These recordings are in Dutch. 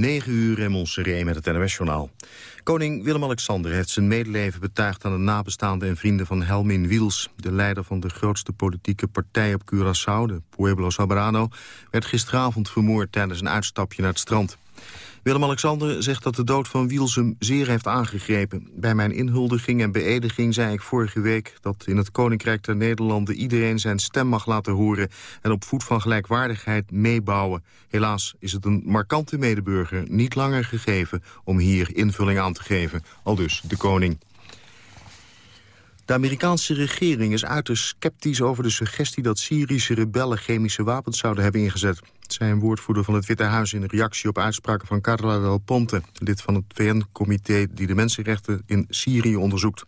9 uur in Montserrat met het NOS-journaal. Koning Willem-Alexander heeft zijn medeleven betuigd aan de nabestaanden en vrienden van Helmin Wiels. De leider van de grootste politieke partij op Curaçao, de Pueblo Soberano, werd gisteravond vermoord tijdens een uitstapje naar het strand. Willem-Alexander zegt dat de dood van Wielsum zeer heeft aangegrepen. Bij mijn inhuldiging en beëdiging zei ik vorige week... dat in het Koninkrijk der Nederlanden iedereen zijn stem mag laten horen... en op voet van gelijkwaardigheid meebouwen. Helaas is het een markante medeburger niet langer gegeven... om hier invulling aan te geven, al dus de koning. De Amerikaanse regering is uiterst sceptisch over de suggestie dat Syrische rebellen chemische wapens zouden hebben ingezet. Het zei een woordvoerder van het Witte Huis in reactie op uitspraken van Carla Del Ponte, lid van het VN-comité die de mensenrechten in Syrië onderzoekt.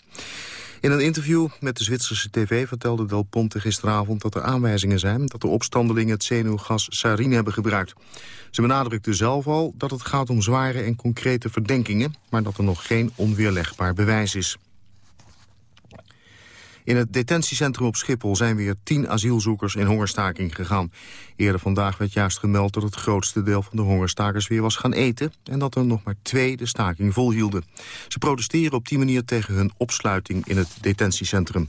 In een interview met de Zwitserse tv vertelde Del Ponte gisteravond dat er aanwijzingen zijn dat de opstandelingen het zenuwgas sarin hebben gebruikt. Ze benadrukte zelf al dat het gaat om zware en concrete verdenkingen, maar dat er nog geen onweerlegbaar bewijs is. In het detentiecentrum op Schiphol zijn weer tien asielzoekers in hongerstaking gegaan. Eerder vandaag werd juist gemeld dat het grootste deel van de hongerstakers weer was gaan eten... en dat er nog maar twee de staking volhielden. Ze protesteren op die manier tegen hun opsluiting in het detentiecentrum.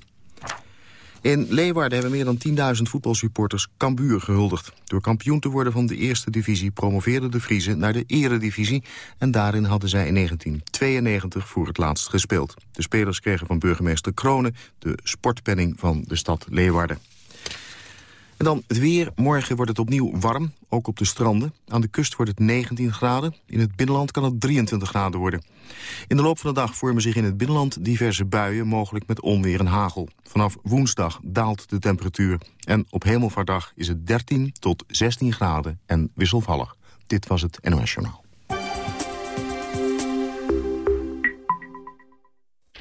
In Leeuwarden hebben meer dan 10.000 voetbalsupporters Cambuur gehuldigd. Door kampioen te worden van de eerste divisie promoveerden de Vriezen naar de eredivisie... en daarin hadden zij in 1992 voor het laatst gespeeld. De spelers kregen van burgemeester Kronen de sportpenning van de stad Leeuwarden. En dan het weer. Morgen wordt het opnieuw warm, ook op de stranden. Aan de kust wordt het 19 graden. In het binnenland kan het 23 graden worden. In de loop van de dag vormen zich in het binnenland diverse buien... mogelijk met onweer en hagel. Vanaf woensdag daalt de temperatuur. En op hemelvaardag is het 13 tot 16 graden en wisselvallig. Dit was het NOS Journaal.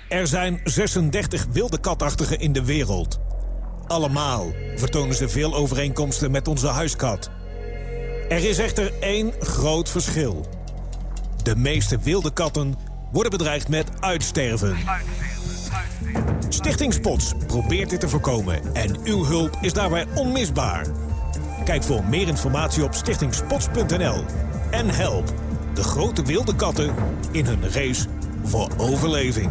Er zijn 36 wilde katachtigen in de wereld... Allemaal vertonen ze veel overeenkomsten met onze huiskat. Er is echter één groot verschil. De meeste wilde katten worden bedreigd met uitsterven. Stichting Spots probeert dit te voorkomen en uw hulp is daarbij onmisbaar. Kijk voor meer informatie op stichtingspots.nl en help de grote wilde katten in hun race voor overleving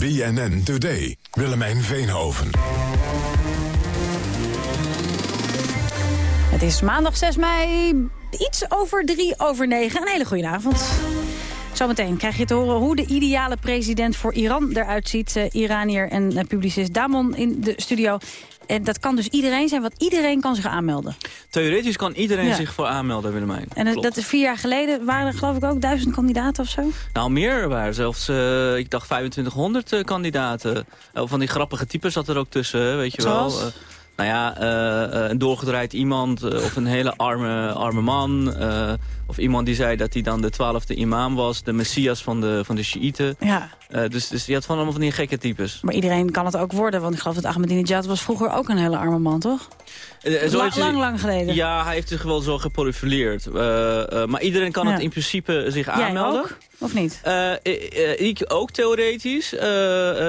BNN Today. Willemijn Veenhoven. Het is maandag 6 mei, iets over drie over negen. Een hele goede avond. Zometeen krijg je te horen hoe de ideale president voor Iran eruit ziet. Uh, Iranier en uh, publicist Damon in de studio. En dat kan dus iedereen zijn, want iedereen kan zich aanmelden. Theoretisch kan iedereen zich voor aanmelden, Willemijn. En dat is vier jaar geleden waren er geloof ik ook duizend kandidaten of zo? Nou, meer waren zelfs, uh, ik dacht 2500 uh, kandidaten. Uh, van die grappige types zat er ook tussen, weet je Zoals? wel. Nou ja, een doorgedraaid iemand of een hele arme, arme man. of iemand die zei dat hij dan de twaalfde imam was, de messias van de, van de Shiiten. Ja. Dus, dus je had van allemaal van die gekke types. Maar iedereen kan het ook worden, want ik geloof dat Ahmadinejad was vroeger ook een hele arme man, toch? Uh, zo lang, lang, lang geleden. Ja, hij heeft zich wel zo geprofileerd. Uh, maar iedereen kan Ja. het in principe zich Jij aanmelden. ook? Of niet? ik ook theoretisch.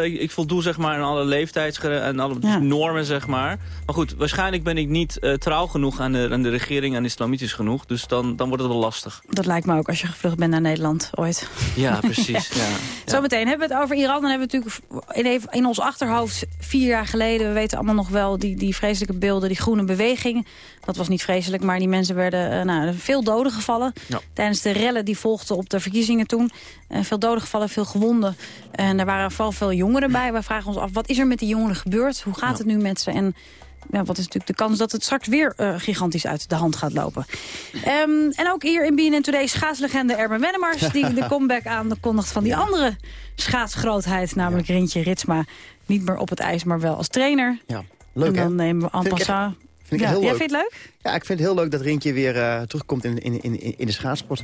ik, voldoe zeg maar aan alle leeftijdsgrenzen en alle Ja. normen, zeg maar. Maar goed, waarschijnlijk ben ik niet eh, trouw genoeg aan de, aan de regering en islamitisch genoeg. Dus dan, dan wordt het wel lastig. Dat lijkt me ook als je gevlucht bent naar Nederland ooit. Ja, precies. ja. Ja. Zometeen hebben we het over Iran. Dan hebben we natuurlijk in, even in ons achterhoofd vier jaar geleden... we weten allemaal nog wel die, die vreselijke beelden, die groene beweging. Dat was niet vreselijk, maar die mensen werden eh, nou, veel doden gevallen. Ja. Tijdens de rellen die volgden op de verkiezingen toen. Eh, veel doden gevallen, veel gewonden. En er waren vooral veel jongeren bij. Wij vragen ons af, wat is er met die jongeren gebeurd? Hoe gaat Ja. het nu met ze? En ja, wat is natuurlijk de kans dat het straks weer eh, gigantisch uit de hand gaat lopen. Ehm, en ook hier in BNN Today schaatslegende Erben Wennemars... die de comeback aankondigt van die andere schaatsgrootheid... namelijk Rintje Ritsma. Niet meer op het ijs, maar wel als trainer. Ja, leuk en dan hè? nemen we en passant... Vind Vind ik Ja, heel jij vindt het leuk? Ja, ik vind het heel leuk dat Rintje weer eh, terugkomt in, in, in, in de schaatsport.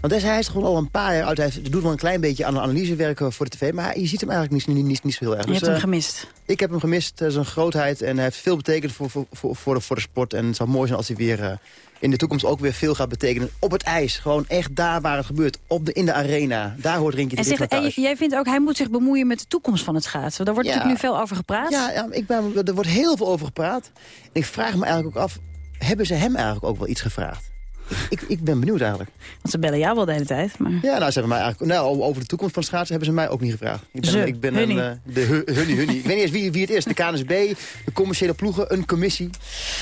Want hij is- hij is gewoon al een paar jaar uit. Hij doet wel een klein beetje aan analysewerk eh, voor de tv. Maar je ziet hem eigenlijk niet, niet, niet, niet zo heel erg. Je hebt Dus, hem eh, gemist. ik heb hem gemist. eh, zijn grootheid. En hij heeft veel betekend voor, voor, voor, voor, de, voor de sport. En het zou mooi zijn als hij weer eh, in de toekomst ook weer veel gaat betekenen. Op het ijs. Gewoon echt daar waar het gebeurt. Op de, in de arena. Daar hoort Rintje En, de en j- jij vindt ook, hij moet zich bemoeien met de toekomst van het schaatsen. Daar wordt Ja. natuurlijk nu veel over gepraat. Ja, ja ik ben, er wordt heel veel over gepraat. En ik vraag me eigenlijk ook af... hebben ze hem eigenlijk ook wel iets gevraagd? Ik, ik ben benieuwd eigenlijk. Want ze bellen jou wel de hele tijd. Maar... Ja, nou, ze hebben mij eigenlijk, nou, over de toekomst van schaatsen hebben ze mij ook niet gevraagd. Ik ben, Ze, ik ben hunnie. een, eh, de hu- hunnie, hunnie. Ik weet niet eens wie, wie het is. De KNSB, de commerciële ploegen, een commissie.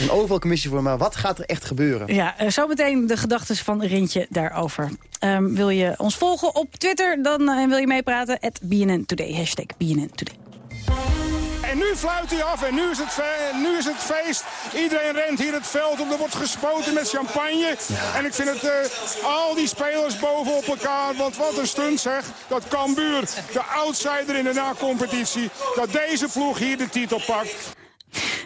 Een overal commissie voor. Maar wat gaat er echt gebeuren? Ja, eh, zometeen de gedachten van Rintje daarover. Ehm, wil je ons volgen op Twitter dan, eh, wil je meepraten? At BNN Today, hashtag BNN Today. En nu fluit hij af en nu is, het nu is het feest. Iedereen rent hier het veld op. Er wordt gespoten met champagne. En ik vind het eh, al die spelers bovenop elkaar. Want wat een stunt zeg. Dat Cambuur, de outsider in de na-competitie. Dat deze ploeg hier de titel pakt.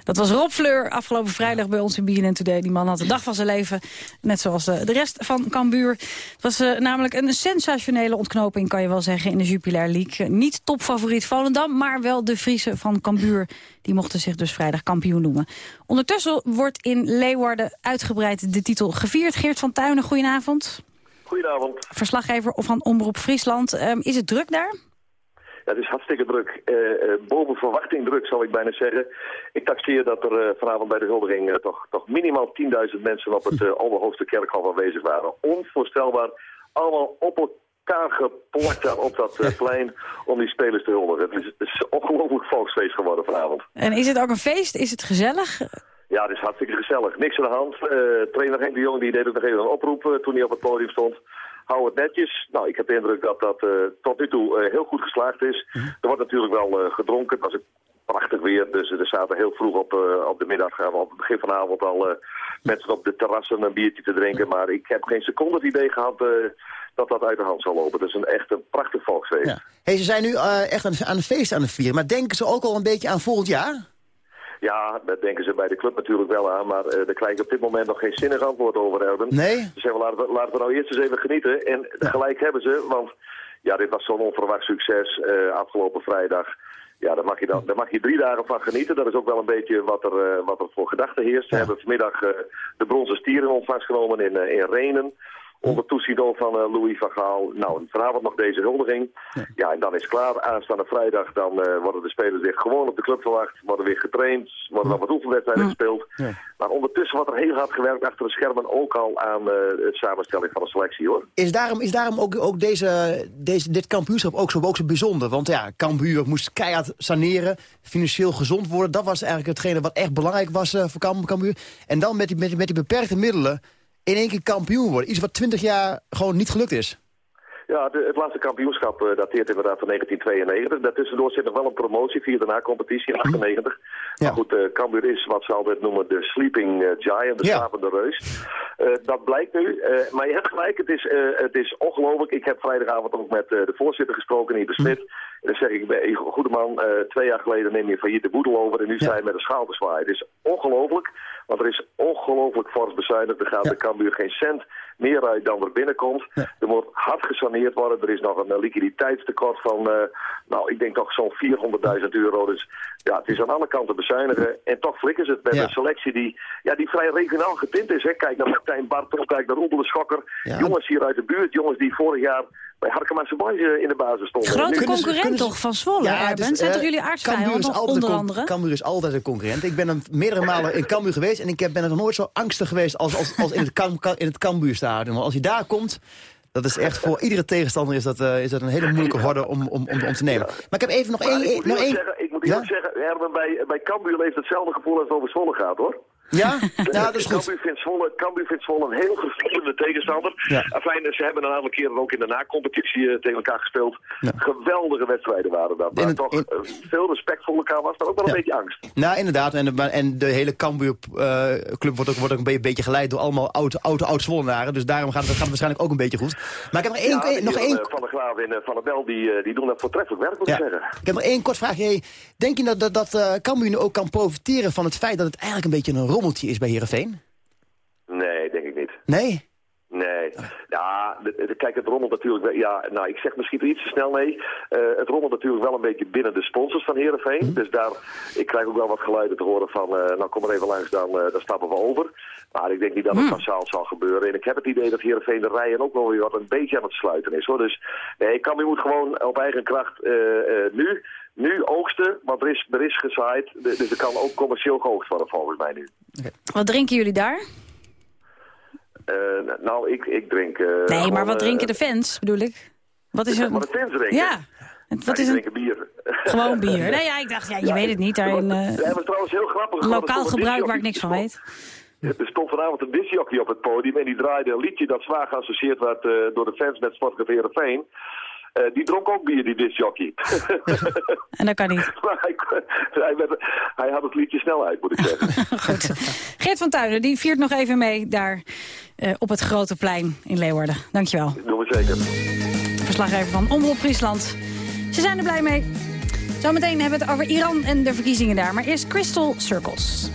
Dat was Rob Fleur afgelopen vrijdag bij ons in BNN Today. Die man had de dag van zijn leven, net zoals eh, de rest van Cambuur. Het was eh, namelijk een sensationele ontknoping, kan je wel zeggen, in de Jupiler League. Eh, Niet topfavoriet Volendam, maar wel de Friese van Cambuur. Die mochten zich dus vrijdag kampioen noemen. Ondertussen wordt in Leeuwarden uitgebreid de titel gevierd. Geert van Tuinen, goedenavond. Goedenavond. Verslaggever van Omroep Friesland. Ehm, is het druk daar? Ja, het is hartstikke druk. Boven verwachting druk, zal ik bijna zeggen. Ik taxeer dat er eh, vanavond bij de huldiging eh, toch, toch minimaal 10.000 mensen op het uh, Allerhoogste Kerkhof aanwezig waren. Onvoorstelbaar. Allemaal op elkaar geplakt daar op dat eh, plein om die spelers te huldigen. Het is, het is een ongelooflijk volksfeest geworden vanavond. En is het ook een feest? Is het gezellig? Ja, het is hartstikke gezellig. Niks aan de hand. Eh, trainer Henk de Jong die deed ook nog even een oproep eh, toen hij op het podium stond. Hou het netjes. Nou, ik heb de indruk dat dat uh, tot nu toe heel goed geslaagd is. -hmm. Er wordt natuurlijk wel gedronken. Het was ook prachtig weer. Dus er zaten heel vroeg op, uh, op de middag, op het begin van de avond al mensen op de terrassen een biertje te drinken. Maar ik heb geen seconde het idee gehad dat dat uit de hand zal lopen. Het is een echt een prachtig volksfeest. Ja. Hey, ze zijn nu echt aan, aan een feest aan het vieren. Maar denken ze ook al een beetje aan volgend jaar? Ja, dat denken ze bij de club natuurlijk wel aan, maar daar krijg ik op dit moment nog geen zinnig antwoord over, Erben. Nee? Ze zeggen, laten we, laten we nou eerst eens even genieten. En ja. gelijk hebben ze, want ja, dit was zo'n onverwacht succes afgelopen vrijdag. Ja, daar mag, je dan, daar mag je drie dagen van genieten. Dat is ook wel een beetje wat er, uh, wat er voor gedachten heerst. Ze hebben vanmiddag de bronzen stier in ontvangst genomen in, in Renen onder toezicht van uh, Louis van Gaal. Nou, vanavond nog deze huldiging. Ja. ja, en dan is het klaar. Aanstaande vrijdag dan uh, worden de spelers weer gewoon op de club verwacht. Worden weer getraind. Worden dan wat oefenwedstrijden gespeeld. Ja. Maar ondertussen wordt er heel hard gewerkt achter de schermen. Ook al aan uh, het samenstelling van de selectie, hoor. Is daarom, is daarom ook, ook deze, deze, dit kampioenschap ook zo, ook zo bijzonder? Want ja, Cambuur moest keihard saneren. Financieel gezond worden. Dat was eigenlijk hetgene wat echt belangrijk was voor Cambuur. En dan met die, met, die, met die beperkte middelen in één keer kampioen worden. Iets wat 20 jaar gewoon niet gelukt is. Ja, de, het laatste kampioenschap uh, dateert inderdaad van 1992. Daartussendoor zit nog wel een promotie via de na-competitie in 98. Ja. Maar goed, uh, Cambuur is wat ze altijd noemen de sleeping uh, giant, de ja. slapende reus. dat blijkt nu. maar je hebt gelijk, het is, het is ongelooflijk. Ik heb vrijdagavond ook met de voorzitter gesproken, Ibe Smit. Hm. En dan zeg ik, goede man, twee jaar geleden neem je failliet de boedel over en nu sta je met een schaal te zwaaien. Het is ongelooflijk, want er is ongelooflijk fors bezuinigd. Er gaat de Cambuur geen cent meer uit dan er binnenkomt. Ja. Er moet hard gesaneerd worden. Er is nog een liquiditeitstekort van, uh, nou, ik denk toch zo'n 400.000 euro. Dus ja, het is aan alle kanten bezuinigen. En toch flikken ze het met ja. een selectie die, ja, die vrij regionaal getint is. Hè. Kijk naar Martijn Bartel, kijk naar Roebel de Schokker. Jongens hier uit de buurt, jongens die vorig jaar bij Harkema in de basis stonden. Grote concurrent toch van Zwolle, ja, Erben? Zijn uh, toch jullie aardsvijanden, onder andere? Cambuur is altijd een concurrent. Ik ben een, meerdere malen in Cambuur geweest... en ik ben er nog nooit zo angstig geweest als, als, als in het, Cam, in het Cambuurstadion. Maar als je daar komt... Dat is echt voor iedere tegenstander is dat, uh, is dat een hele moeilijke horde om, om, om, om te nemen. Maar ik heb even nog één... Ik moet eerlijk zeggen, ik moet eerlijk ja? zeggen Erben, bij, bij Cambuur leeft hetzelfde gevoel als het over Zwolle gaat, hoor. Ja? ja, dat is goed. Cambuur vindt Zwolle, Cambuur vindt Zwolle een heel geflikkende tegenstander. Ja. Afijn, ze hebben een aantal keren ook in de na-competitie uh, tegen elkaar gespeeld. Ja. Geweldige wedstrijden waren dat. Maar het, toch in... uh, veel respect voor elkaar was, maar ook wel ja. een beetje angst. Nou, inderdaad. En de, en de hele Cambuur-club uh, wordt ook, wordt ook een beetje geleid door allemaal oude, oude, oude Zwollenaren. Dus daarom gaat het, gaat het waarschijnlijk ook een beetje goed. Maar ik heb nog één... Nog één... Van de Graaf en Van der Bel, die, die doen dat voortreffelijk werk, moet ik zeggen. Ik heb nog één kort vraagje. Denk je dat, dat, dat Cambuur nu ook kan profiteren van het feit dat het eigenlijk een beetje een rommeltje is bij Heerenveen? Nee, denk ik niet. Nee? Nee. Ja, kijk, het rommelt natuurlijk... Ja, nou, ik zeg misschien iets te snel nee. Uh, het rommelt natuurlijk wel een beetje binnen de sponsors van Heerenveen. Mm. Dus daar, ik krijg ook wel wat geluiden te horen van... Uh, nou, kom maar even langs, dan, uh, dan stappen we over. Maar ik denk niet dat het mm. massaal zal gebeuren. En ik heb het idee dat Heerenveen de rijen ook wel weer wat een beetje aan het sluiten is. Hoor. Dus nee, Cambuur moet gewoon op eigen kracht nu nu oogsten, want er is, er is gezaaid. Dus er kan ook commercieel geoogst worden volgens mij nu. Wat drinken jullie daar? Uh, nou, ik, ik drink... Uh, nee, maar wat drinken de fans, bedoel ik? Wat is er? Wat de fans drinken? Ja. Wat is drinken bier. Gewoon bier. Nee, ja, ik dacht, ja, je weet het niet. Daarin, uh, ja, was trouwens heel grappig. Lokaal gebruik waar ik niks van weet. Er stond vanavond een disjockey op het podium en die draaide een liedje dat zwaar geassocieerd werd uh, door de fans met Sportcafé Veen. Uh, die dronk ook bier, die disjockey. en dat kan niet. hij, hij, hij, had het liedje snel uit, moet ik zeggen. Goed. Geert van Tuinen, die viert nog even mee daar uh, op het Grote Plein in Leeuwarden. Dankjewel. Doen we zeker. Verslaggever van Omroep Friesland. Ze zijn er blij mee. Zometeen hebben we het over Iran en de verkiezingen daar. Maar eerst Crystal Circles.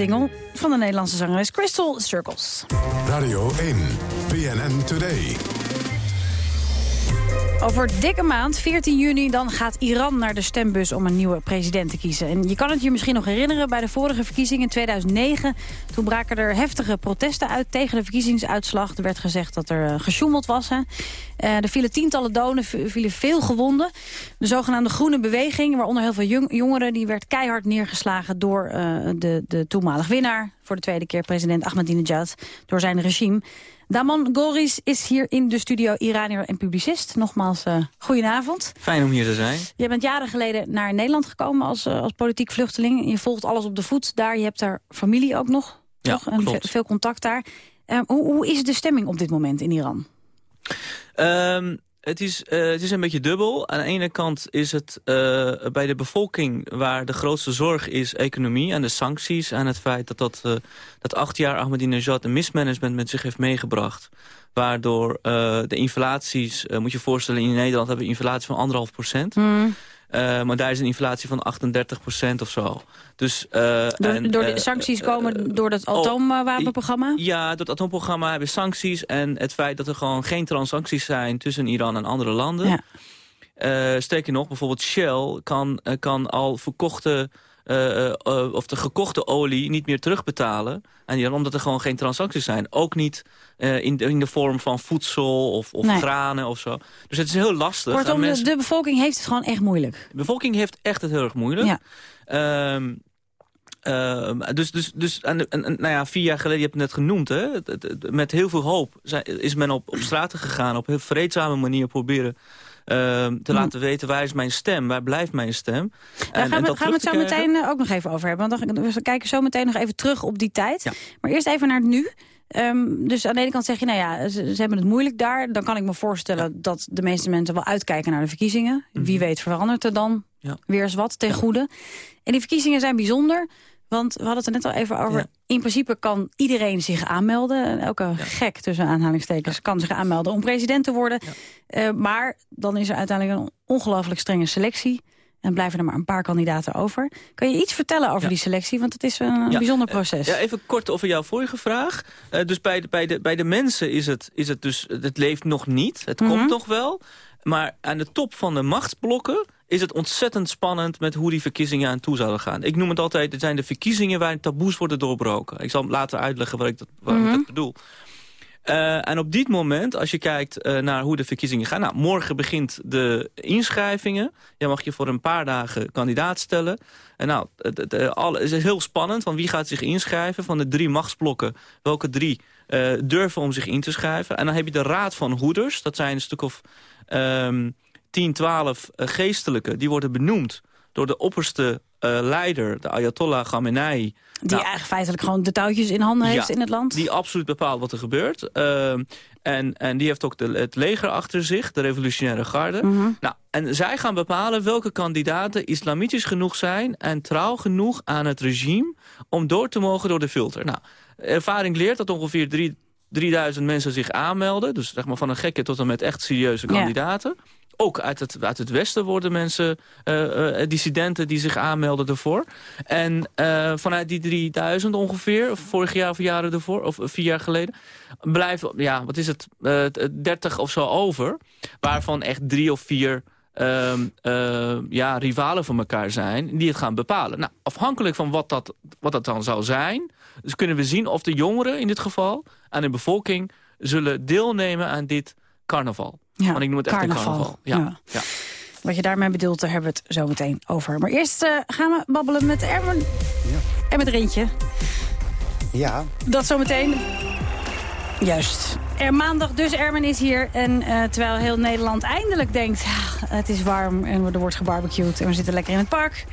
Single van de Nederlandse zangeres Crystal Circles. Radio 1, BNN Today. Over dikke maand, 14 juni, dan gaat Iran naar de stembus om een nieuwe president te kiezen. En je kan het je misschien nog herinneren bij de vorige verkiezingen in 2009. Toen braken er heftige protesten uit tegen de verkiezingsuitslag. Er werd gezegd dat er uh, gesjoemeld was. Hè. Uh, er vielen tientallen doden, vielen veel gewonden. De zogenaamde groene beweging, waaronder heel veel jong jongeren... die werd keihard neergeslagen door uh, de, de toenmalig winnaar... voor de tweede keer president Ahmadinejad, door zijn regime... Damon Goris is hier in de studio Iranier en publicist. Nogmaals, uh, goedenavond. Fijn om hier te zijn. Je bent jaren geleden naar Nederland gekomen als, uh, als politiek vluchteling. Je volgt alles op de voet daar. Je hebt daar familie ook nog. Ja, toch? En klopt. veel contact daar. Uh, hoe, hoe, is de stemming op dit moment in Iran? Um, het, is, uh, het is een beetje dubbel. Aan de ene kant is het uh, bij de bevolking waar de grootste zorg is economie en de sancties. En het feit dat, dat, uh, dat acht jaar Ahmadinejad een mismanagement met zich heeft meegebracht. Waardoor de inflaties, moet je je voorstellen in Nederland hebben we inflatie van anderhalf procent. Mm. Maar daar is een inflatie van 38 procent of zo. Dus, door, en, door de sancties komen door het atoomwapenprogramma? Ja, door het atoomprogramma hebben sancties. En het feit dat er gewoon geen transacties zijn tussen Iran en andere landen. Ja. Sterker nog, bijvoorbeeld Shell kan, kan al verkochte of de gekochte olie niet meer terugbetalen. En omdat er gewoon geen transacties zijn. Ook niet in, de, in de vorm van voedsel of, of granen of zo. Dus het is heel lastig. Kortom, mensen... de, de, bevolking heeft het gewoon echt moeilijk. De bevolking heeft echt het heel erg moeilijk. Ja. Um, uh, dus, dus, dus en, en, nou ja, vier jaar geleden, je hebt het net genoemd, hè, met heel veel hoop is men op, op straten gegaan, op een heel vreedzame manier proberen Ehm, te laten weten waar is mijn stem, waar blijft mijn stem. Daar gaan, we, gaan we het zo meteen eh, ook nog even over hebben. Want dan, we kijken zo meteen nog even terug op die tijd. Maar eerst even naar het nu. Um, dus aan de ene kant zeg je, nou ja, ze, hebben het moeilijk daar. Dan kan ik me voorstellen dat de meeste mensen wel uitkijken naar de verkiezingen. Wie mhm. weet verandert er dan ja. weer eens wat ten goede. En die verkiezingen zijn bijzonder. Want we hadden het er net al even over. In principe kan iedereen zich aanmelden. Elke gek tussen aanhalingstekens kan zich aanmelden om president te worden. Uh, maar dan is er uiteindelijk een ongelooflijk strenge selectie. En blijven er maar een paar kandidaten over. Kan je iets vertellen over die selectie? Want het is een bijzonder proces. Ja, even kort over jouw vorige vraag. Uh, dus bij de, bij, de, bij de mensen is het, is het dus... Het leeft nog niet. Het komt mhm. nog wel. Maar aan de top van de machtsblokken is het ontzettend spannend met hoe die verkiezingen aan toe zouden gaan. Ik noem het altijd, het zijn de verkiezingen waarin taboes worden doorbroken. Ik zal later uitleggen wat ik dat, wat ik mhm. dat bedoel. Uh, en op dit moment, als je kijkt uh, naar hoe de verkiezingen gaan... Nou, morgen begint de inschrijvingen. Je mag je voor een paar dagen kandidaat stellen. En nou, het, het is heel spannend, van wie gaat zich inschrijven? Van de drie machtsblokken, welke drie uh, durven om zich in te schrijven? En dan heb je de Raad van Hoeders. Dat zijn een stuk of... Um, 10, 12 uh, geestelijken, die worden benoemd door de opperste uh, leider, de Ayatollah Khamenei. Die nou, eigenlijk feitelijk gewoon de touwtjes in handen heeft in het land? die absoluut bepaalt wat er gebeurt. Uh, en, en die heeft ook de, het leger achter zich, de revolutionaire garde. Mm -hmm. nou, en zij gaan bepalen welke kandidaten islamitisch genoeg zijn... en trouw genoeg aan het regime om door te mogen door de filter. Nou, ervaring leert dat ongeveer drie, 3000 mensen zich aanmelden. Dus zeg maar van een gekke tot en met echt serieuze kandidaten. Ja ook uit het, uit het Westen worden mensen, uh, dissidenten die zich aanmelden ervoor. En uh, vanuit die 3000 ongeveer, vorig jaar of jaren ervoor, of vier jaar geleden, blijven, ja, wat is het, 30 of zo over. Waarvan echt drie of vier uh, ja, rivalen van elkaar zijn die het gaan bepalen. Nou, afhankelijk van wat dat, wat dat dan zou zijn... dus kunnen we zien of de jongeren in dit geval aan de bevolking... zullen deelnemen aan dit carnaval. Ja, Want ik noem het echt een carnaval. Ja. ja. Wat je daarmee bedoelt, daar hebben we het zo meteen over. Maar eerst uh, gaan we babbelen met Erwin ja. en met Rintje. Ja. Dat zometeen. Juist. Er maandag dus, Ermen is hier. En uh, terwijl heel Nederland eindelijk denkt... het is warm en er wordt gebarbecued en we zitten lekker in het park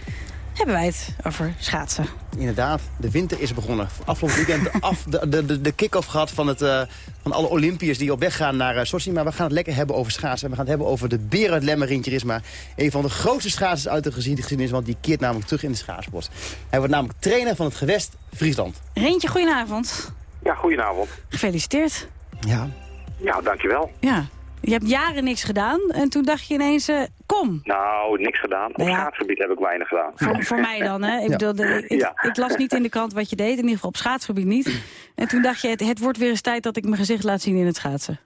hebben wij het over schaatsen. Inderdaad, de winter is begonnen. Afgelopen weekend af, de, de, de kick-off gehad van, het, uh, van alle Olympiërs die op weg gaan naar uh, Sochi. Maar we gaan het lekker hebben over schaatsen. En we gaan het hebben over de Berend Lemmerintje Risma. Een van de grootste schaatsers uit de geschiedenis, want die keert namelijk terug in de schaatsport. Hij wordt namelijk trainer van het gewest Friesland. Rintje, goedenavond. Ja, goedenavond. Gefeliciteerd. Ja. Ja, dankjewel. Ja, je hebt jaren niks gedaan en toen dacht je ineens, uh, kom. Nou, niks gedaan. Op nou ja. schaatsgebied heb ik weinig gedaan. Voor, voor mij dan, hè? Ik, bedoel, ik, ik, las niet in de krant wat je deed, in ieder geval op schaatsgebied niet. En toen dacht je, het, het wordt weer eens tijd dat ik mijn gezicht laat zien in het schaatsen.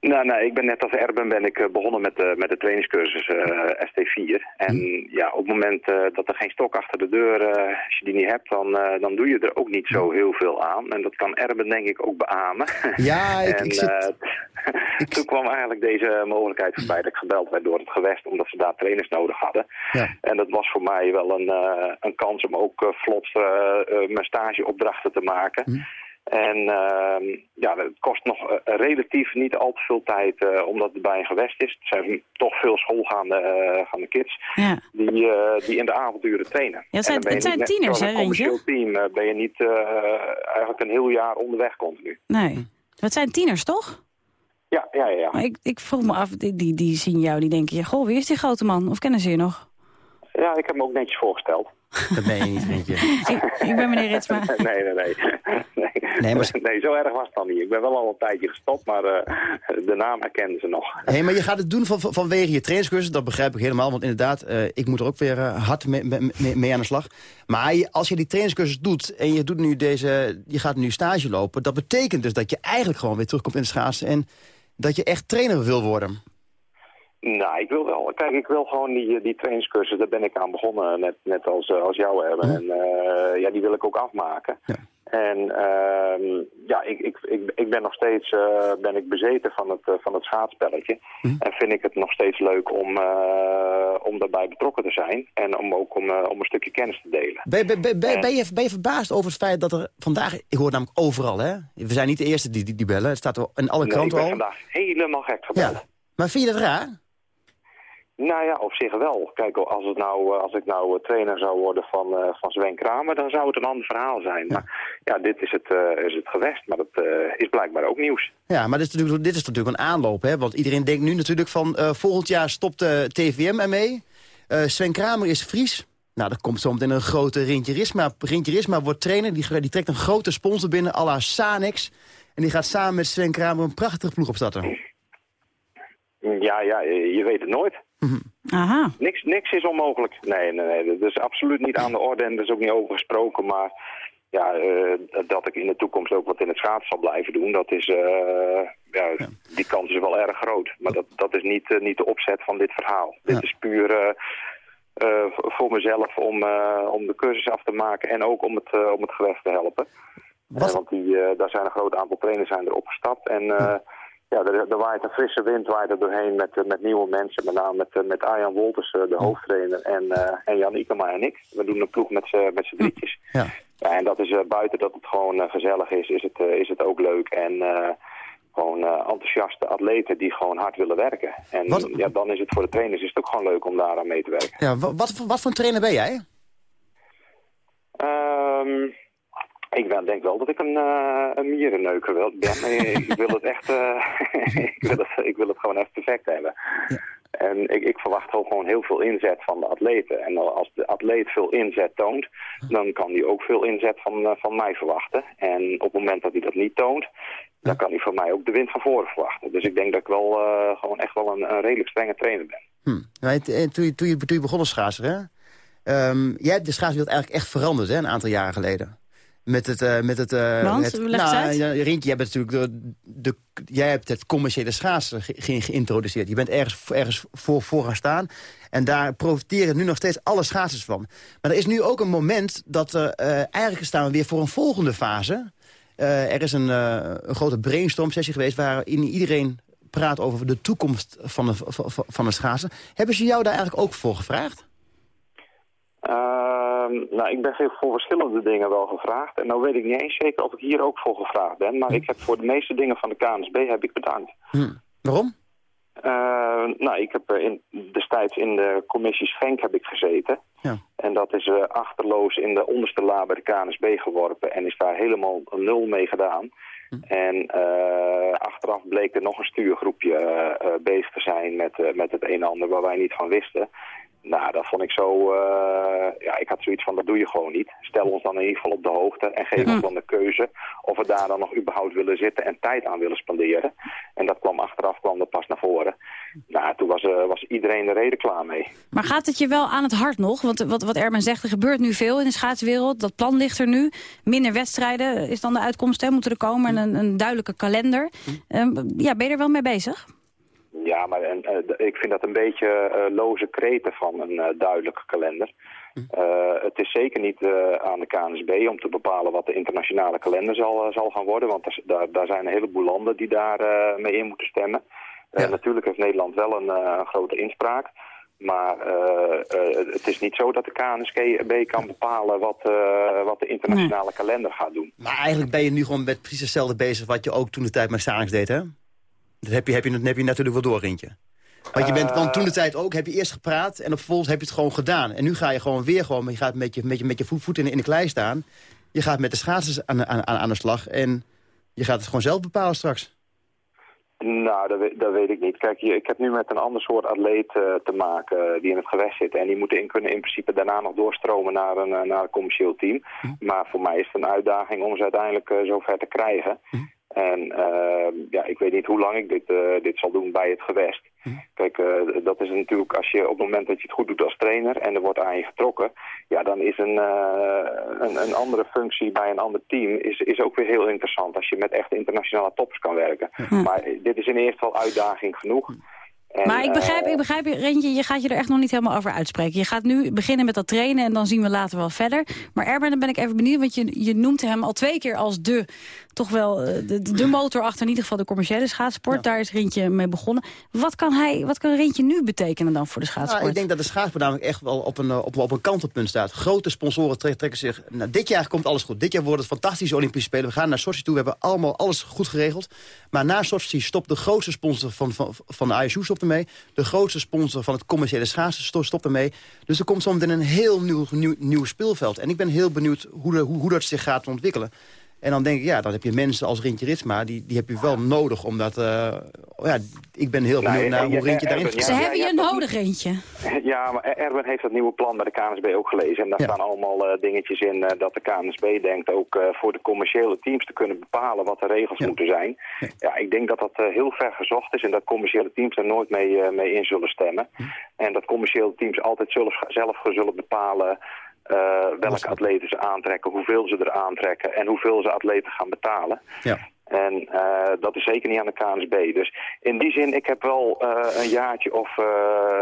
Nou, nou, ik ben net als Erben ben ik eh, begonnen met de, met de trainingscursus uh, eh, ST4. En hm. ja, op het moment uh, dat er geen stok achter de deur, uh, als je die niet hebt, dan, dan doe je er ook niet zo hm. heel veel aan. En dat kan Erben denk ik ook beamen. Ja, ik, en, ik zit... toen kwam eigenlijk deze mogelijkheid voorbij dat ik gebeld werd door het gewest, omdat ze daar trainers nodig hadden. Ja. En dat was voor mij wel een, een kans om ook vlot mijn stageopdrachten te maken. Hm. En uh, ja, het kost nog uh, relatief niet al te veel tijd, uh, omdat het bij een gewest is. Er zijn toch veel schoolgaande uh, gaande kids ja. die, die in de avonduren trainen. Ja, het zijn, het zijn tieners, hè, Een commercieel team ben je niet eigenlijk een heel jaar onderweg continu. Nee, het zijn tieners, toch? Ja, ja, ja. Maar ik, ik vroeg me af, die, die, die zien jou, die denken, ja, goh, wie is die grote man? Of kennen ze je nog? Ja, ik heb me ook netjes voorgesteld. Dat ben je niet, vind je. ik, ik, ben meneer Ritsma. nee, nee, nee. Nee. Nee, maar... nee, zo erg was het dan niet. Ik ben wel al een tijdje gestopt, maar uh, de naam herkennen ze nog. Hé, maar je gaat het doen van, vanwege je trainingscursus, dat begrijp ik helemaal. Want inderdaad, uh, ik moet er ook weer uh, hard mee, mee, mee, aan de slag. Maar als je die trainingscursus doet en je, doet nu deze, je gaat nu stage lopen... dat betekent dus dat je eigenlijk gewoon weer terugkomt in de schaatsen... en dat je echt trainer wil worden. Nou, ik wil wel. Kijk, ik wil gewoon die, die trainingscursus, daar ben ik aan begonnen, net, net als, als jou hebben. En uh, ja, die wil ik ook afmaken. Ja. En uh, ja, ik, ik, ik, ik ben nog steeds uh, ben ik bezeten van het, van het schaatspelletje. Hm. En vind ik het nog steeds leuk om, om daarbij betrokken te zijn. En om ook om, om een stukje kennis te delen. Ben, ben, ben, ben, ben, je, ben je verbaasd over het feit dat er vandaag... Ik hoor namelijk overal, hè? We zijn niet de eerste die, die, die bellen. Het staat in alle nee, kranten al. ik ben vandaag helemaal gek gebeld. Ja. Maar vind je dat raar? Nou ja, op zich wel. Kijk, als, het nou, als ik nou trainer zou worden van, uh, van Sven Kramer, dan zou het een ander verhaal zijn. Ja. Maar ja, dit is het, uh, is het gewest, maar dat uh, is blijkbaar ook nieuws. Ja, maar dit is natuurlijk, dit is natuurlijk een aanloop, hè? Want iedereen denkt nu natuurlijk van volgend jaar stopt de TVM ermee. Sven Kramer is Fries. Nou, er komt zometeen een grote Rintje Risma. Rintje Risma wordt trainer, die, die trekt een grote sponsor binnen, à la Sanex. En die gaat samen met Sven Kramer een prachtige ploeg opstarten. Ja, ja, je weet het nooit. Aha. Niks, niks is onmogelijk. Nee, nee, nee, dat is absoluut niet aan de orde en er is ook niet over gesproken. Maar ja, uh, dat ik in de toekomst ook wat in het schaatsen zal blijven doen, dat is, uh, ja, ja, die kans is wel erg groot. Maar dat, dat is niet, uh, niet de opzet van dit verhaal. Ja. Dit is puur voor mezelf om, om de cursus af te maken en ook om het, om het gewest te helpen. want die, daar zijn een groot aantal trainers zijn er opgestapt en... Ja ja, er, er, waait een frisse wind waait er doorheen met, eh, met nieuwe mensen. Met name met, eh, met Arjan Wolters, eh, de hoofdtrainer, en, uh, en Jan Ikema en ik. We doen een ploeg met z'n drietjes. Ja. ja. en dat is buiten dat het gewoon gezellig is, is het, is het ook leuk. En gewoon enthousiaste atleten die gewoon hard willen werken. En wat? ja, dan is het voor de trainers is het ook gewoon leuk om daar aan mee te werken. Ja, wat, wat, wat voor een trainer ben jij? Um, ik ben, denk wel dat ik een, uh, een mierenneuker wil. Ben. ik wil het echt, uh, ik, wil het, ik wil het gewoon echt perfect hebben. Ja. En ik, ik verwacht ook gewoon heel veel inzet van de atleten. En als de atleet veel inzet toont, dan kan hij ook veel inzet van, uh, van mij verwachten. En op het moment dat hij dat niet toont, dan kan hij van mij ook de wind van voren verwachten. Dus ik denk dat ik wel gewoon echt wel een, een, redelijk strenge trainer ben. Hm. Ja, toen, je, toen, je, toen je begon als schaatser, hè? Um, jij hebt de schaatswereld eigenlijk echt veranderd, hè, een aantal jaren geleden. Met het... Uh, met het, uh, Want, het, nou, ja, Rientje, jij, bent natuurlijk de, de, jij hebt het commerciële schaatsen ge geïntroduceerd. Je bent ergens, ergens voor, voor gaan staan. En daar profiteren nu nog steeds alle schaatsers van. Maar er is nu ook een moment dat er uh, eigenlijk staan we weer voor een volgende fase. er is een, een grote brainstorm sessie geweest... waarin iedereen praat over de toekomst van de, van, van de schaatsen. Hebben ze jou daar eigenlijk ook voor gevraagd? Uh, nou, ik ben voor verschillende dingen wel gevraagd. En nou weet ik niet eens zeker of ik hier ook voor gevraagd ben. Maar hm. ik heb voor de meeste dingen van de KNSB heb ik bedankt. Hm. Waarom? Uh, nou, ik heb in, destijds in de commissie Schenk heb ik gezeten. Ja. En dat is uh, achterloos in de onderste la bij de KNSB geworpen. En is daar helemaal nul mee gedaan. Hm. En uh, achteraf bleek er nog een stuurgroepje bezig te zijn met, met het een en ander waar wij niet van wisten. Nou, dat vond ik zo... Uh, ja, ik had zoiets van, dat doe je gewoon niet. Stel ons dan in ieder geval op de hoogte en geef ons dan de keuze... of we daar dan nog überhaupt willen zitten en tijd aan willen spenderen. En dat kwam achteraf kwam dat pas naar voren. Nou, toen was, uh, was iedereen de reden klaar mee. Maar gaat het je wel aan het hart nog? Want wat, wat Erben zegt, er gebeurt nu veel in de schaatswereld. Dat plan ligt er nu. Minder wedstrijden is dan de uitkomst, hè, moeten er komen. En een, een duidelijke kalender. Uh, ja, ben je er wel mee bezig? Ja, maar en, uh, ik vind dat een beetje uh, loze kreten van een uh, duidelijke kalender. het is zeker niet aan de KNSB om te bepalen wat de internationale kalender zal, zal gaan worden. Want daar, daar zijn een heleboel landen die daar mee in moeten stemmen. Ja. natuurlijk heeft Nederland wel een, grote inspraak. Maar het is niet zo dat de KNSB kan bepalen wat, wat de internationale nee. kalender gaat doen. Maar eigenlijk ben je nu gewoon met precies hetzelfde bezig wat je ook toen de tijd met Sanix deed, hè? Dat heb je, heb je, heb je natuurlijk wel door, Rintje. Want, je bent, want toen de tijd ook, heb je eerst gepraat en vervolgens heb je het gewoon gedaan. En nu ga je gewoon weer gewoon, je gaat met je, met je, met je voet, voet in, in de klei staan. Je gaat met de schaatsers aan, aan, aan de slag en je gaat het gewoon zelf bepalen straks. Nou, dat weet, dat weet ik niet. Kijk, ik heb nu met een ander soort atleet uh, te maken die in het gewest zit. En die moeten in kunnen in principe daarna nog doorstromen naar een, naar een commercieel team. Hm. Maar voor mij is het een uitdaging om ze uiteindelijk uh, zover te krijgen. Hm. En uh, ja, ik weet niet hoe lang ik dit, uh, dit zal doen bij het gewest. Hm. Kijk, uh, dat is natuurlijk als je op het moment dat je het goed doet als trainer en er wordt aan je getrokken, ja, dan is een, een, een, andere functie bij een ander team is, is ook weer heel interessant als je met echt internationale toppers kan werken. Hm. Maar dit is in eerste geval uitdaging genoeg maar ik begrijp, ik begrijp, Rentje, je gaat je er echt nog niet helemaal over uitspreken. Je gaat nu beginnen met dat trainen en dan zien we later wel verder. Maar Erben, dan ben ik even benieuwd, want je, je noemt hem al twee keer als de, toch wel, eh, de, de motor achter in ieder geval de commerciële schaatsport. Daar is Rentje mee begonnen. Wat kan, hij, wat kan Rentje nu betekenen dan voor de schaatsport? Nou, ik denk dat de schaatsport namelijk echt wel op een, eh, op, op een kantelpunt staat. Grote sponsoren trekken zich, nou, dit jaar komt alles goed. Dit jaar wordt het fantastische Olympische Spelen. We gaan naar Sochi toe, we hebben allemaal alles goed geregeld. Maar na Sochi stopt de grootste sponsor van, van, van de ISU stopt ermee. De grootste sponsor van het commerciële schaatsen stopt ermee. Dus er komt zometeen een heel nieuw, nieuw, nieuw speelveld. En ik ben heel benieuwd hoe, de, hoe, hoe dat zich gaat ontwikkelen. En dan denk ik, ja, dan heb je mensen als Rintje Ritsma... die, die heb je wel nodig, omdat... Uh, ja, ik ben heel benieuwd naar hoe Rintje daarin gaat. Ze hebben je nodig, Rintje. Ja, maar Erwin heeft dat nieuwe plan bij de KNSB ook gelezen. En daar staan allemaal uh, dingetjes in uh, dat de KNSB denkt... ook voor de commerciële teams te kunnen bepalen wat de regels moeten zijn. Ja. ik denk dat dat heel ver gezocht is... en dat commerciële teams er nooit mee, mee in zullen stemmen. En dat commerciële teams altijd zelf, zelf zullen bepalen... Uh, welke atleten ze aantrekken, hoeveel ze er aantrekken en hoeveel ze atleten gaan betalen. Ja. En uh, dat is zeker niet aan de KNSB. Dus in die zin, ik heb wel uh, een jaartje of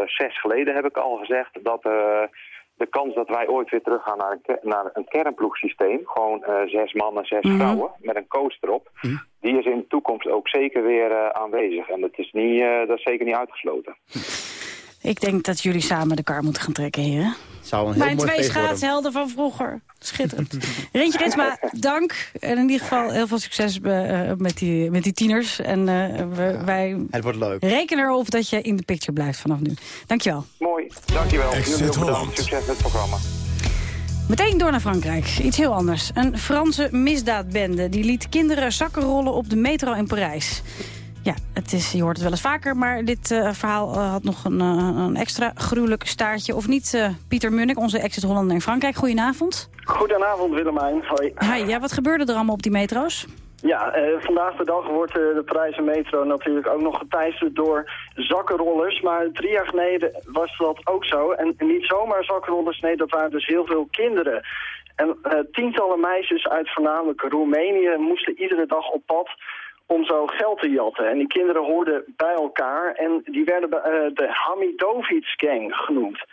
zes geleden heb ik al gezegd dat de kans dat wij ooit weer teruggaan naar een, naar een kernploegsysteem, gewoon zes mannen, zes mhm. vrouwen, met een coach erop, mhm. die is in de toekomst ook zeker weer aanwezig. En dat is, niet, dat is zeker niet uitgesloten. Ik denk dat jullie samen de kar moeten gaan trekken, heren. Zou een heel Mijn twee schaatshelden van vroeger. Schitterend. Rintje Ritsma, dank. En in ieder geval heel veel succes uh, met, die, met die tieners. En uh, we, wij het wordt leuk. rekenen erop dat je in de picture blijft vanaf nu. Dankjewel. Mooi, dankjewel. Jullie ook bedankt. Succes met het programma. Meteen door naar Frankrijk. Iets heel anders. Een Franse misdaadbende die liet kinderen zakken rollen op de metro in Parijs. Ja, het is, je hoort het wel eens vaker, maar dit uh, verhaal uh, had nog een, uh, een, extra gruwelijk staartje. Of niet, Pieter Munnik, onze exit-Hollander in Frankrijk. Goedenavond. Goedenavond, Willemijn. Hoi. Hi, ja, wat gebeurde er allemaal op die metro's? Ja, vandaag de dag wordt de Parijse metro natuurlijk ook nog geteisterd door zakkenrollers. Maar drie jaar geleden was dat ook zo. En, en niet zomaar zakkenrollers, nee, dat waren dus heel veel kinderen. En tientallen meisjes uit voornamelijk Roemenië moesten iedere dag op pad om zo geld te jatten. En die kinderen hoorden bij elkaar en die werden uh, de Hamidovic gang genoemd.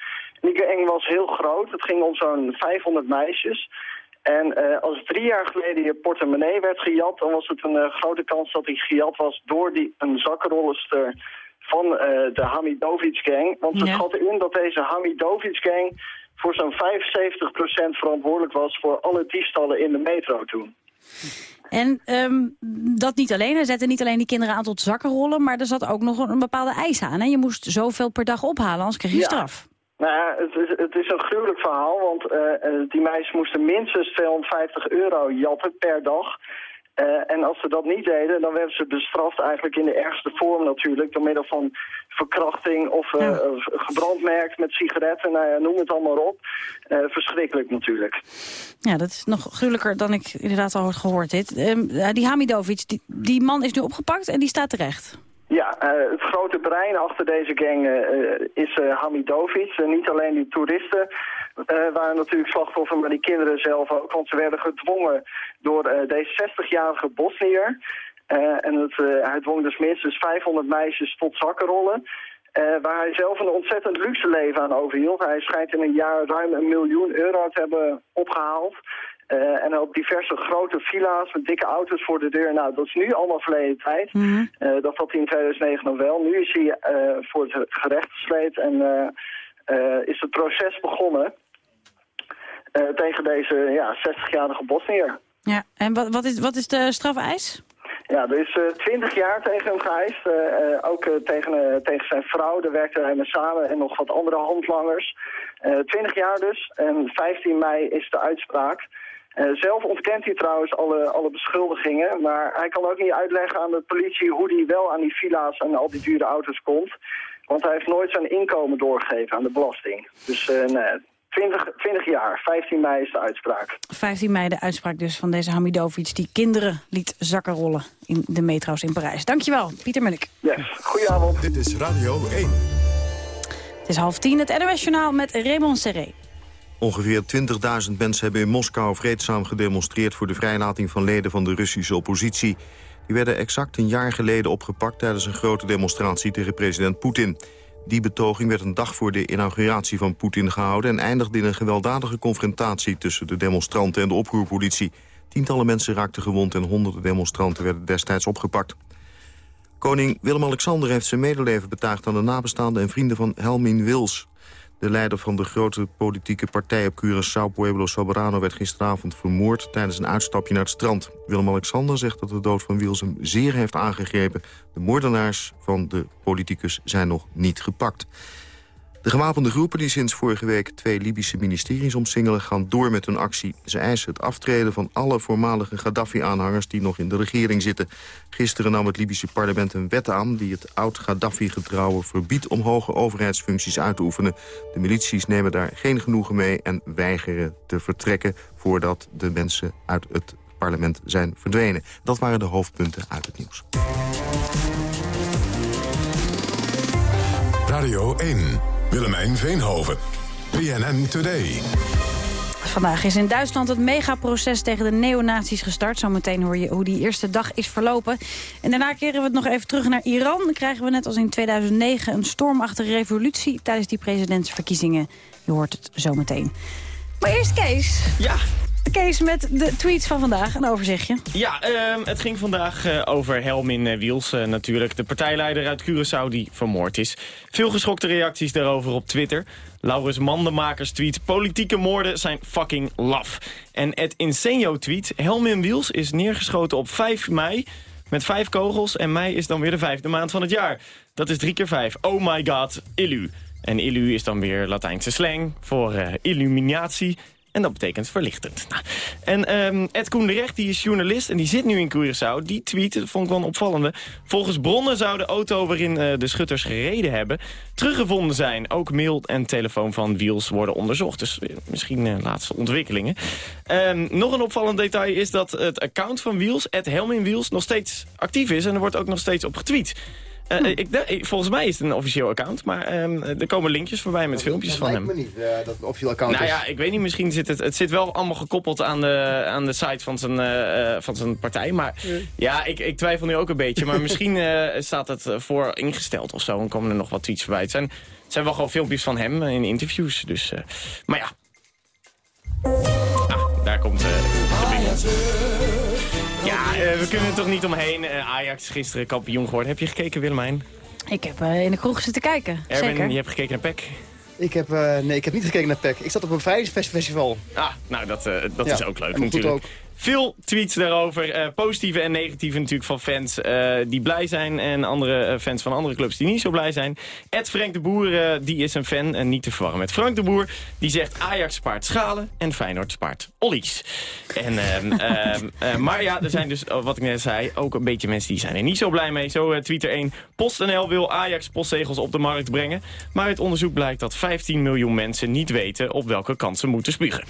En die gang was heel groot, het ging om zo'n 500 meisjes. En uh, als drie jaar geleden je portemonnee werd gejat, dan was het een uh, grote kans dat die gejat was door die, een zakkenrolster van de Hamidovic gang. Want ze ja. schatten in dat deze Hamidovic gang voor zo'n 75% verantwoordelijk was voor alle diefstallen in de metro toen. En um, dat niet alleen. Hij zette niet alleen die kinderen aan tot zakkenrollen... maar er zat ook nog een, bepaalde eis aan. Hè? Je moest zoveel per dag ophalen, anders kreeg je ja. straf. Nou ja, het is, het is een gruwelijk verhaal, want uh, die meisjes moesten minstens 250 euro jatten per dag. Uh, en als ze dat niet deden, dan werden ze bestraft eigenlijk in de ergste vorm natuurlijk. Door middel van verkrachting of uh, ja. gebrandmerkt met sigaretten. Nou ja, noem het allemaal op. Uh, verschrikkelijk natuurlijk. Ja, dat is nog gruwelijker dan ik inderdaad al had gehoord dit. Uh, die Hamidovic, die, die man is nu opgepakt en die staat terecht. Ja, uh, het grote brein achter deze gang uh, is uh, Hamidovic. niet alleen die toeristen waren natuurlijk slachtoffer, maar die kinderen zelf ook. Want ze werden gedwongen door deze 60-jarige Bosnier. en het, hij dwong dus minstens 500 meisjes tot zakkenrollen. waar hij zelf een ontzettend luxe leven aan overhield. Hij schijnt in een jaar ruim een miljoen euro te hebben opgehaald. Uh, en op diverse grote villa's met dikke auto's voor de deur. Nou, dat is nu allemaal verleden tijd. Mm -hmm. uh, dat had hij in 2009 nog wel. Nu is hij uh, voor het gerecht gesleept en is het proces begonnen tegen deze ja, 60-jarige Bosnier. Ja, en wat, wat, is, wat is de strafeis? Ja, er is 20 jaar tegen hem geëist. ook tegen, tegen zijn vrouw, daar werkte hij mee samen en nog wat andere handlangers. 20 jaar dus. En 15 mei is de uitspraak. zelf ontkent hij trouwens alle, alle beschuldigingen, maar hij kan ook niet uitleggen aan de politie hoe hij wel aan die villa's en al die dure auto's komt. Want hij heeft nooit zijn inkomen doorgegeven aan de belasting. Dus nee, 20, 20 jaar, 15 mei is de uitspraak. 15 mei de uitspraak dus van deze Hamidovic... die kinderen liet zakken rollen in de metro's in Parijs. Dankjewel, Pieter Munnik. Yes, goedenavond. Dit is Radio 1. Het is half tien, het NOS Journaal met Raymond Serré. Ongeveer 20.000 mensen hebben in Moskou vreedzaam gedemonstreerd... voor de vrijlating van leden van de Russische oppositie. Die werden exact een jaar geleden opgepakt... tijdens een grote demonstratie tegen president Poetin. Die betoging werd een dag voor de inauguratie van Poetin gehouden... en eindigde in een gewelddadige confrontatie tussen de demonstranten en de oproerpolitie. Tientallen mensen raakten gewond en honderden demonstranten werden destijds opgepakt. Koning Willem-Alexander heeft zijn medeleven betaagd aan de nabestaanden en vrienden van Helmin Wils. De leider van de grote politieke partij op Curaçao, Pueblo Soberano... werd gisteravond vermoord tijdens een uitstapje naar het strand. Willem-Alexander zegt dat de dood van Wils hem zeer heeft aangegrepen. De moordenaars van de politicus zijn nog niet gepakt. De gewapende groepen die sinds vorige week twee Libische ministeries omsingelen... gaan door met hun actie. Ze eisen het aftreden van alle voormalige Gaddafi-aanhangers... die nog in de regering zitten. Gisteren nam het Libische parlement een wet aan... die het oud-Gaddafi-getrouwen verbiedt om hoge overheidsfuncties uit te oefenen. De milities nemen daar geen genoegen mee en weigeren te vertrekken... voordat de mensen uit het parlement zijn verdwenen. Dat waren de hoofdpunten uit het nieuws. Radio 1. Willemijn Veenhoven. PNN Today. Vandaag is in Duitsland het megaproces tegen de neonazies gestart. Zometeen hoor je hoe die eerste dag is verlopen. En daarna keren we het nog even terug naar Iran. Dan krijgen we net als in 2009 een stormachtige revolutie... tijdens die presidentsverkiezingen. Je hoort het zometeen. Maar eerst Kees. Ja, Kees met de tweets van vandaag, een overzichtje. Ja, uh, het ging vandaag uh, over Helmin uh, natuurlijk. De partijleider uit Curaçao die vermoord is. Veel geschokte reacties daarover op Twitter. Laurens Mandenmakers tweet... Politieke moorden zijn fucking laf. En Ed Insenio tweet... Helmin Wiels is neergeschoten op 5 mei met vijf kogels. En mei is dan weer de vijfde maand van het jaar. Dat is drie keer vijf. Oh my god, illu. En illu is dan weer Latijnse slang voor illuminatie. En dat betekent verlichtend. Nou, en um, Ed Koen de Recht, die is journalist en die zit nu in Curaçao. Die tweet, dat vond ik wel een opvallende. Volgens bronnen zou de auto waarin uh, de schutters gereden hebben... teruggevonden zijn. Ook mail en telefoon van Wiels worden onderzocht. Dus uh, misschien uh, laatste ontwikkelingen. Um, nog een opvallend detail is dat het account van Wiels, Ed nog steeds actief is en er wordt ook nog steeds op getweet. Uh, hm. ik, volgens mij is het een officieel account, maar um, er komen linkjes voorbij met filmpjes van hem. Dat lijkt me niet, uh, dat het een officieel account nou is. ja, ik weet niet, misschien zit het, het zit wel allemaal gekoppeld aan de, aan de site van zijn, uh, van zijn partij. Maar ja, ja ik, ik, twijfel nu ook een beetje, maar misschien staat het voor ingesteld of zo. En komen er nog wat tweets voorbij. Het zijn, het zijn wel gewoon filmpjes van hem in interviews, dus, maar ja. Ah, daar komt de bingo. Ja, uh, we kunnen er toch niet omheen. Uh, Ajax gisteren kampioen geworden. Heb je gekeken, Willemijn? Ik heb uh, in de kroeg zitten kijken, Erwin, zeker. je hebt gekeken naar PEC? Ik heb, nee, ik heb niet gekeken naar PEC. Ik zat op een vrijdagsfestival. Ah, nou, dat, dat ja, is ook leuk natuurlijk. Ook. Veel tweets daarover. Uh, positieve en negatieve natuurlijk van fans uh, die blij zijn. En andere fans van andere clubs die niet zo blij zijn. Ed Frank de Boer, uh, die is een fan. En niet te verwarren met Frank de Boer. Die zegt Ajax spaart schalen en Feyenoord spaart ollies. En, ehm, maar ja, er zijn dus, wat ik net zei, ook een beetje mensen die zijn er niet zo blij mee. Zo tweet er één. PostNL wil Ajax postzegels op de markt brengen. Maar uit onderzoek blijkt dat 15 miljoen mensen niet weten op welke kant ze moeten spugen.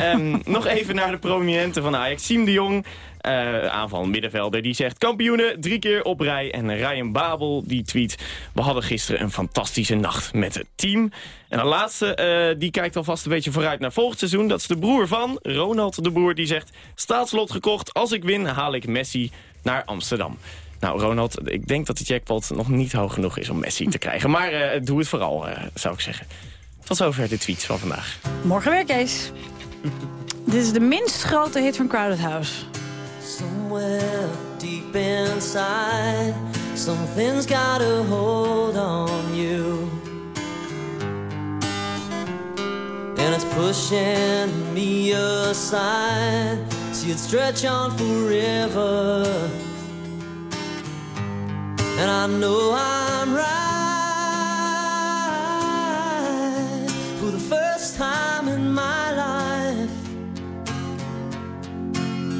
um, nog even naar de prominenten van Ajax. Siem de Jong, uh, aanval middenvelder, die zegt kampioenen drie keer op rij. En Ryan Babel die tweet, we hadden gisteren een fantastische nacht met het team. En de laatste, uh, die kijkt alvast een beetje vooruit naar volgend seizoen. Dat is de broer van, Ronald de Boer, die zegt... staatslot gekocht, als ik win haal ik Messi naar Amsterdam. Nou, Ronald, ik denk dat de jackpot nog niet hoog genoeg is om Messi te krijgen. Maar uh, doe het vooral, zou ik zeggen. Tot zover de tweets van vandaag. Morgen weer, Kees. Dit is de minst grote hit van Crowded House. Somewhere deep inside, something's got a hold on you. And it's pushing me aside. See it stretch on forever. And I know I'm right. For the first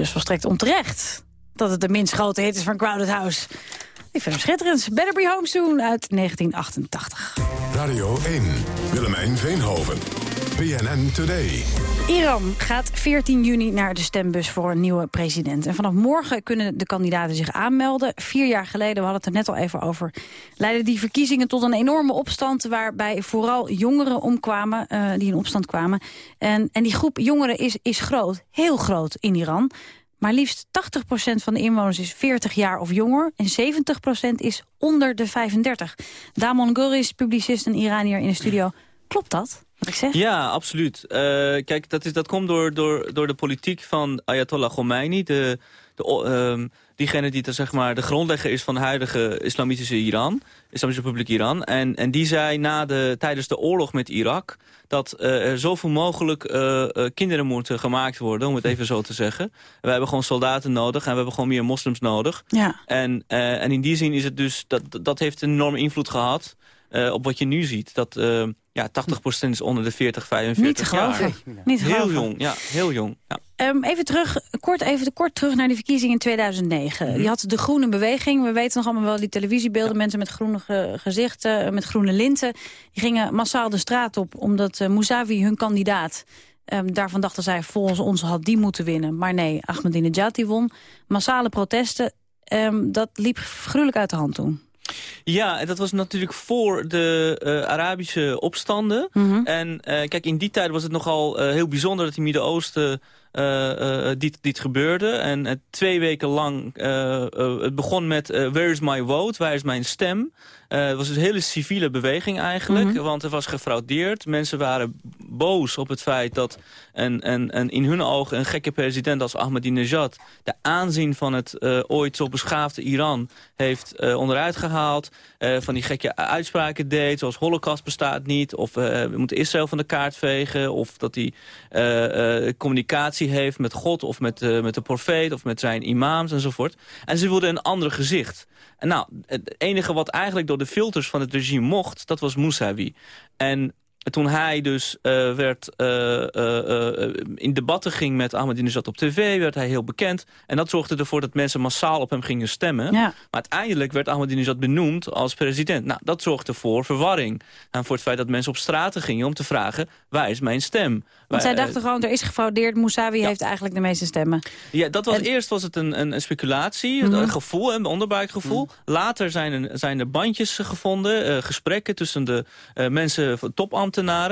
dus volstrekt onterecht dat het de minst grote hit is van Crowded House. Ik vind hem schitterend. Better Be Home Soon uit 1988. Radio 1, Willemijn Veenhoven. BNN Today. Iran gaat 14 juni naar de stembus voor een nieuwe president. En vanaf morgen kunnen de kandidaten zich aanmelden. Vier jaar geleden, we hadden het er net al even over... leidden die verkiezingen tot een enorme opstand... waarbij vooral jongeren omkwamen, eh, die in opstand kwamen. En, en die groep jongeren is, is groot, heel groot in Iran. Maar liefst 80% van de inwoners is 40 jaar of jonger... en 70% is onder de 35. Damon Guris, publicist en Iranier in de studio. Klopt dat? Wat ik zeg? Ja, absoluut. Eh, kijk, dat, is, dat komt door, door, door de politiek van Ayatollah Khomeini. De, de, ehm, diegene die de, zeg maar, de grondlegger is van het huidige islamitische Iran. Islamitische Republiek Iran. En, en die zei na de, tijdens de oorlog met Irak... dat uh, er zoveel mogelijk uh, kinderen moeten gemaakt worden, om het even zo te zeggen. We hebben gewoon soldaten nodig en we hebben gewoon meer moslims nodig. Ja. En, en in die zin is het dus, dat, dat heeft een enorme invloed gehad... op wat je nu ziet. Dat ja, 80% is onder de 40, 45 Niet te geloven. jaar. Niet te heel geloven. jong, ja, heel jong. Ja. Um, even terug, kort, even kort terug naar die verkiezingen in 2009. Mhm. Je had de groene beweging. We weten nog allemaal wel die televisiebeelden. Mensen met groene ge gezichten, met groene linten. Die gingen massaal de straat op omdat uh, Mousavi, hun kandidaat... Um, daarvan dachten zij, volgens ons had die moeten winnen. Maar nee, Ahmadinejad die won. Massale protesten, um, dat liep gruwelijk uit de hand toen. Ja, en dat was natuurlijk voor de uh, Arabische opstanden. Mhm. Mm -hmm. En uh, kijk, in die tijd was het nogal uh, heel bijzonder dat in het Midden-Oosten dit, dit gebeurde. En twee weken lang, het begon met Where is my vote, waar is mijn stem? Het was een hele civiele beweging eigenlijk, Mhm. mm -hmm. want er was gefraudeerd. Mensen waren boos op het feit dat een, een, een in hun ogen een gekke president als Ahmadinejad... de aanzien van het ooit zo beschaafde Iran heeft onderuit gehaald. van die gekke uitspraken deed, zoals holocaust bestaat niet... of we moeten Israël van de kaart vegen... of dat hij communicatie heeft met God of met, uh, met de profeet of met zijn imams enzovoort. En ze wilden een ander gezicht. En nou, het enige wat eigenlijk door de filters van het regime mocht, dat was Mousavi. En toen hij dus uh, werd, uh, in debatten ging met Ahmadinejad op tv, werd hij heel bekend. En dat zorgde ervoor dat mensen massaal op hem gingen stemmen. Ja. Maar uiteindelijk werd Ahmadinejad benoemd als president. Nou, dat zorgde voor verwarring. En voor het feit dat mensen op straten gingen om te vragen, waar is mijn stem? Want zij dachten gewoon, er is gefraudeerd, Mousavi ja. heeft eigenlijk de meeste stemmen. Ja, dat was, eerst was het een, een, een speculatie, mm -hmm. een gevoel, een onderbuikgevoel. Mm. Later zijn er, zijn er bandjes gevonden, gesprekken tussen de mensen, topambtenaren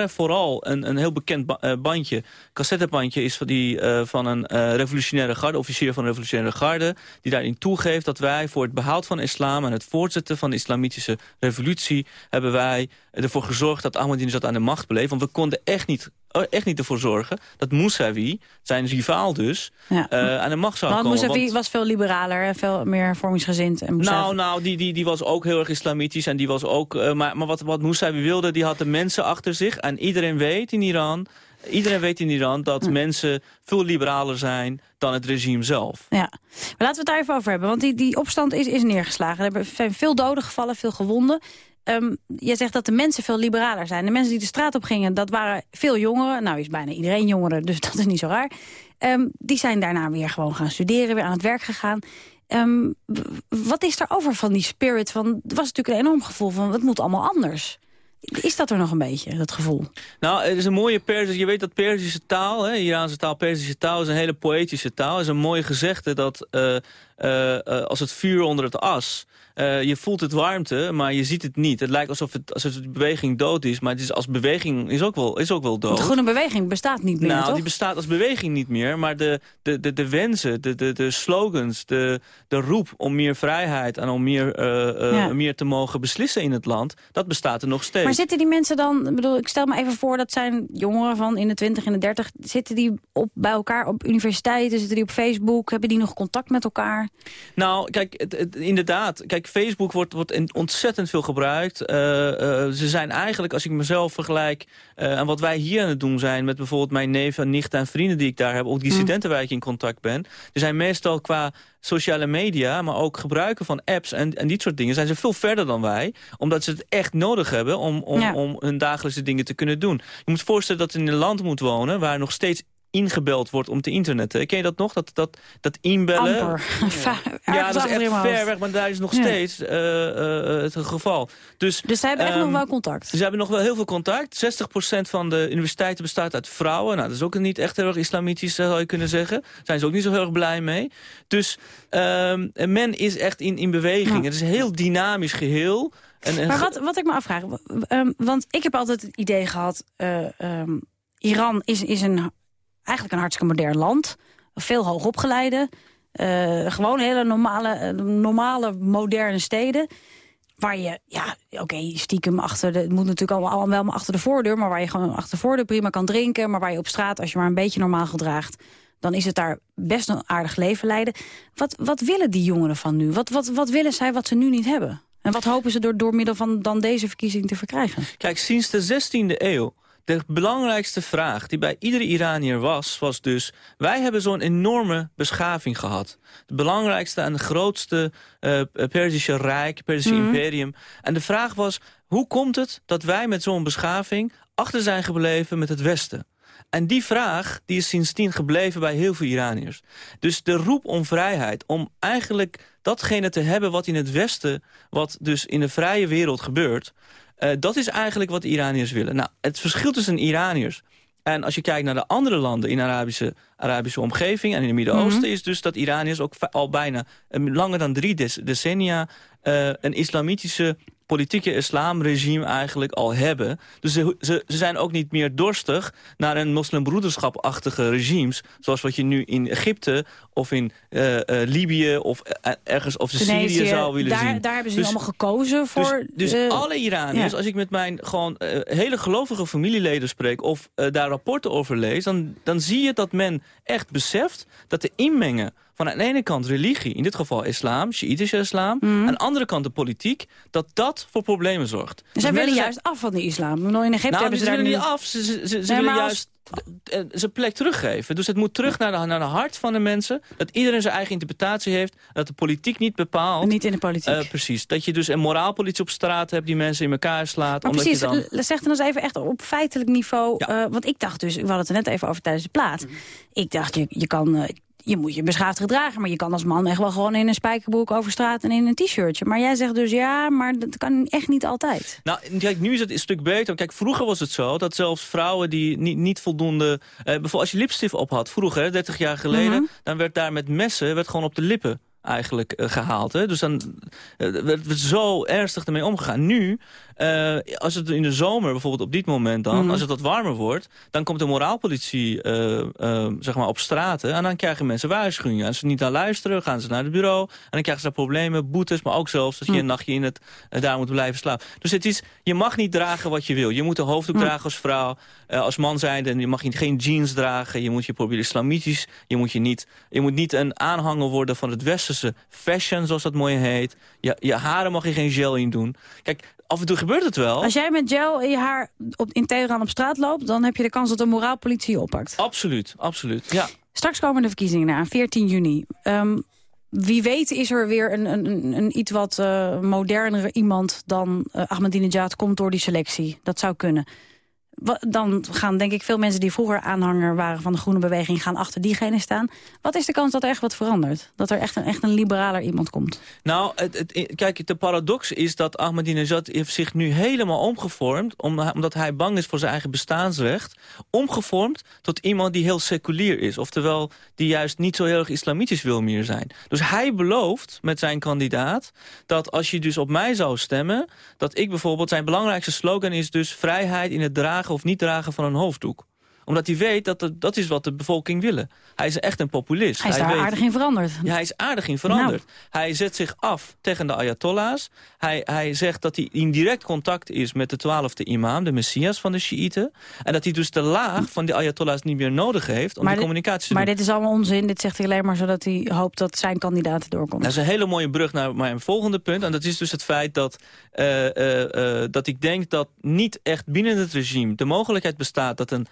vooral een, een heel bekend uh, bandje, cassettebandje is van, die, uh, van een uh, revolutionaire garde, officier van de revolutionaire garde, die daarin toegeeft dat wij voor het behoud van islam en het voortzetten van de islamitische revolutie hebben wij ervoor gezorgd dat Ahmadinejad aan de macht bleef. Want we konden echt niet echt niet ervoor zorgen dat Mousavi, zijn rivaal dus, ja. uh, aan de macht zou want komen. Mousavi want... was veel liberaler en veel meer vormingsgezind. En nou, nou die, die, die was ook heel erg islamitisch en die was ook... Uh, maar maar wat, wat Mousavi wilde, die had de mensen achter zich. En iedereen weet in Iran... Iedereen weet in Iran dat ja. mensen veel liberaler zijn dan het regime zelf. Ja, maar laten we het daar even over hebben. Want die, die opstand is, is neergeslagen. Er zijn veel doden gevallen, veel gewonden. Um, je zegt dat de mensen veel liberaler zijn. De mensen die de straat op gingen, dat waren veel jongeren. Nou is bijna iedereen jongeren, dus dat is niet zo raar. Um, die zijn daarna weer gewoon gaan studeren, weer aan het werk gegaan. Um, wat is er over van die spirit? Van, was natuurlijk een enorm gevoel van, het moet allemaal anders. Is dat er nog een beetje, dat gevoel? Nou, het is een mooie Persische... Je weet dat Persische taal, hè, Iraanse taal, Persische taal... is een hele poëtische taal. Het is een mooie gezegde dat uh, uh, uh, als het vuur onder het as... Uh, je voelt het warmte, maar je ziet het niet. Het lijkt alsof, het, alsof de beweging dood is, maar het is als beweging is ook wel, is ook wel dood. De groene beweging bestaat niet meer, Nou, toch? die bestaat als beweging niet meer, maar de, de, de, de wensen, de, de, de slogans, de, de roep om meer vrijheid en om meer, uh, uh, ja. meer te mogen beslissen in het land, dat bestaat er nog steeds. Maar zitten die mensen dan, bedoel, ik stel me even voor, dat zijn jongeren van in de 20 en de 30, zitten die op, bij elkaar op universiteiten, zitten die op Facebook, hebben die nog contact met elkaar? Nou, kijk, het, het, inderdaad, kijk, Facebook wordt, wordt ontzettend veel gebruikt. Uh, uh, ze zijn eigenlijk, als ik mezelf vergelijk... Uh, en wat wij hier aan het doen zijn... met bijvoorbeeld mijn neef en nicht en vrienden die ik daar heb... ook die studenten waar ik in contact ben... er zijn meestal qua sociale media, maar ook gebruiken van apps en, en dit soort dingen... zijn ze veel verder dan wij, omdat ze het echt nodig hebben... om, om, ja. om hun dagelijkse dingen te kunnen doen. Je moet voorstellen dat je in een land moet wonen... waar nog steeds ingebeld wordt om te internetten. Ken je dat nog? Dat, dat, dat inbellen? Amper. ja, dat is echt ver weg, maar daar is nog steeds uh, uh, het geval. Dus, dus zij hebben um, echt nog wel contact? Ze hebben nog wel heel veel contact. 60% van de universiteiten bestaat uit vrouwen. Nou, dat is ook niet echt heel erg islamitisch, zou je kunnen zeggen. Daar zijn ze ook niet zo heel erg blij mee. Dus um, men is echt in, in beweging. Ja. Het is een heel dynamisch geheel. En, en maar wat, wat ik me afvraag, um, want ik heb altijd het idee gehad... Iran is, is een eigenlijk een hartstikke modern land. Veel hoogopgeleide. Uh, gewoon hele normale, normale, moderne steden. Waar je, ja, oké, stiekem achter de... Het moet natuurlijk allemaal, wel achter de voordeur... maar waar je gewoon achter de voordeur prima kan drinken... maar waar je op straat, als je maar een beetje normaal gedraagt... dan is het daar best een aardig leven leiden. Wat, wat willen die jongeren van nu? Wat, wat, wat willen zij wat ze nu niet hebben? En wat hopen ze door, door middel van dan deze verkiezing te verkrijgen? Kijk, sinds de 16e eeuw de belangrijkste vraag die bij iedere Iranier was, was dus... wij hebben zo'n enorme beschaving gehad. De belangrijkste en de grootste uh, Perzische Rijk, Perzische mm. imperium. En de vraag was, hoe komt het dat wij met zo'n beschaving... achter zijn gebleven met het Westen? En die vraag die is sindsdien gebleven bij heel veel Iraniërs. Dus de roep om vrijheid, om eigenlijk datgene te hebben wat in het Westen... wat dus in de vrije wereld gebeurt... Uh, dat is eigenlijk wat de Iraniërs willen. Nou, het verschil tussen Iraniërs en als je kijkt naar de andere landen in de Arabische, Arabische omgeving... en in het Midden-Oosten, mm -hmm. is dus dat Iraniërs ook al bijna langer dan drie decennia... Uh, een islamitische politieke islamregime eigenlijk al hebben. Dus ze, ze, ze, zijn ook niet meer dorstig naar een moslimbroederschapachtige regimes... zoals wat je nu in Egypte of in uh, uh, Libië of uh, ergens of Tunesië, Syrië zou willen daar, zien. Daar hebben ze dus, allemaal gekozen voor... Dus, dus alle Iraniërs, ja. als ik met mijn gewoon hele gelovige familieleden spreek... of daar rapporten over lees, dan, dan zie je dat men echt beseft dat de inmengen van aan de ene kant religie, in dit geval islam, Shiïtische islam... Mhm. aan de andere kant de politiek, dat dat voor problemen zorgt. Dus Zij willen mensen juist af van de islam. In Egypte nou, hebben ze ze willen niet af. Ze, ze, ze, ze Nee, willen juist eh, zijn plek teruggeven. Dus het moet terug naar de, naar de hart van de mensen. Dat iedereen zijn eigen interpretatie heeft. Dat de politiek niet bepaalt. Niet in de politiek. Eh, precies. Dat je dus een moraalpolitie op straat hebt die mensen in elkaar slaat. Maar omdat precies, je dan... zeg dan eens even echt op feitelijk niveau. eh, want ik dacht dus, we hadden het er net even over tijdens de plaat. Mhm. Ik dacht, je, je kan... eh, je moet je beschaafd gedragen, maar je kan als man echt wel gewoon in een spijkerbroek over straat en in een t-shirtje. Maar jij zegt dus ja, maar dat kan echt niet altijd. Nou, kijk, nu is het een stuk beter. Kijk, vroeger was het zo dat zelfs vrouwen die niet, niet voldoende... Eh, bijvoorbeeld als je lipstift op had, vroeger, hè, 30 jaar geleden... Mhm. dan werd daar met messen werd gewoon op de lippen eigenlijk eh, gehaald. Hè? Dus dan eh, werd, werd zo ernstig ermee omgegaan. Nu, eh, als het in de zomer bijvoorbeeld op dit moment dan... Mhm. als het wat warmer wordt, dan komt de moraalpolitie eh, eh, zeg maar op straten... en dan krijgen mensen waarschuwingen. Als ze niet naar luisteren, gaan ze naar het bureau... en dan krijgen ze daar problemen, boetes... maar ook zelfs dat je Mhm. een nachtje in het, daar moet blijven slapen. Dus het is, je mag niet dragen wat je wil. Je moet een hoofddoek Mhm. dragen als vrouw, als man zijn... en je mag geen jeans dragen, je moet je proberen islamitisch... je moet, je niet, je moet niet een aanhanger worden van het westerse fashion, zoals dat mooi heet. Je, je haren mag je geen gel in doen. Kijk, af en toe gebeurt het wel. Als jij met gel in je haar op, in Teheran op straat loopt, dan heb je de kans dat de moraalpolitie je oppakt. Absoluut, absoluut, ja. Straks komen de verkiezingen aan, 14 juni. Ehm, wie weet is er weer een, een, een, iets wat eh, modernere iemand dan eh, Ahmadinejad komt door die selectie. Dat zou kunnen. Dan gaan denk ik veel mensen die vroeger aanhanger waren van de groene beweging... gaan achter diegene staan. Wat is de kans dat er echt wat verandert? Dat er echt een, echt een liberaler iemand komt? Nou, het, het, kijk, de paradox is dat Ahmadinejad heeft zich nu helemaal omgevormd... om- omdat hij bang is voor zijn eigen bestaansrecht... omgevormd tot iemand die heel seculier is. Oftewel, die juist niet zo heel erg islamitisch wil meer zijn. Dus hij belooft met zijn kandidaat... dat als je dus op mij zou stemmen... dat ik bijvoorbeeld, zijn belangrijkste slogan is dus... vrijheid in het dragen of niet dragen van een hoofddoek omdat hij weet dat het- dat is wat de bevolking willen. Hij is echt een populist. Hij is daar weet- aardig in veranderd. ja, hij is aardig in veranderd. Hij zet zich af tegen de ayatollahs. Hij, hij zegt dat hij in direct contact is met de twaalfde imam, de messias van de Shiiten. En dat hij dus de laag van de ayatollahs niet meer nodig heeft om Maar die dit- communicatie te Maar dit is allemaal onzin. Dit zegt hij alleen maar zodat hij hoopt dat zijn kandidaat doorkomt. Dat is een hele mooie brug naar mijn volgende punt. En dat is dus het feit dat, eh, eh, eh, dat ik denk dat niet echt binnen het regime de mogelijkheid bestaat dat een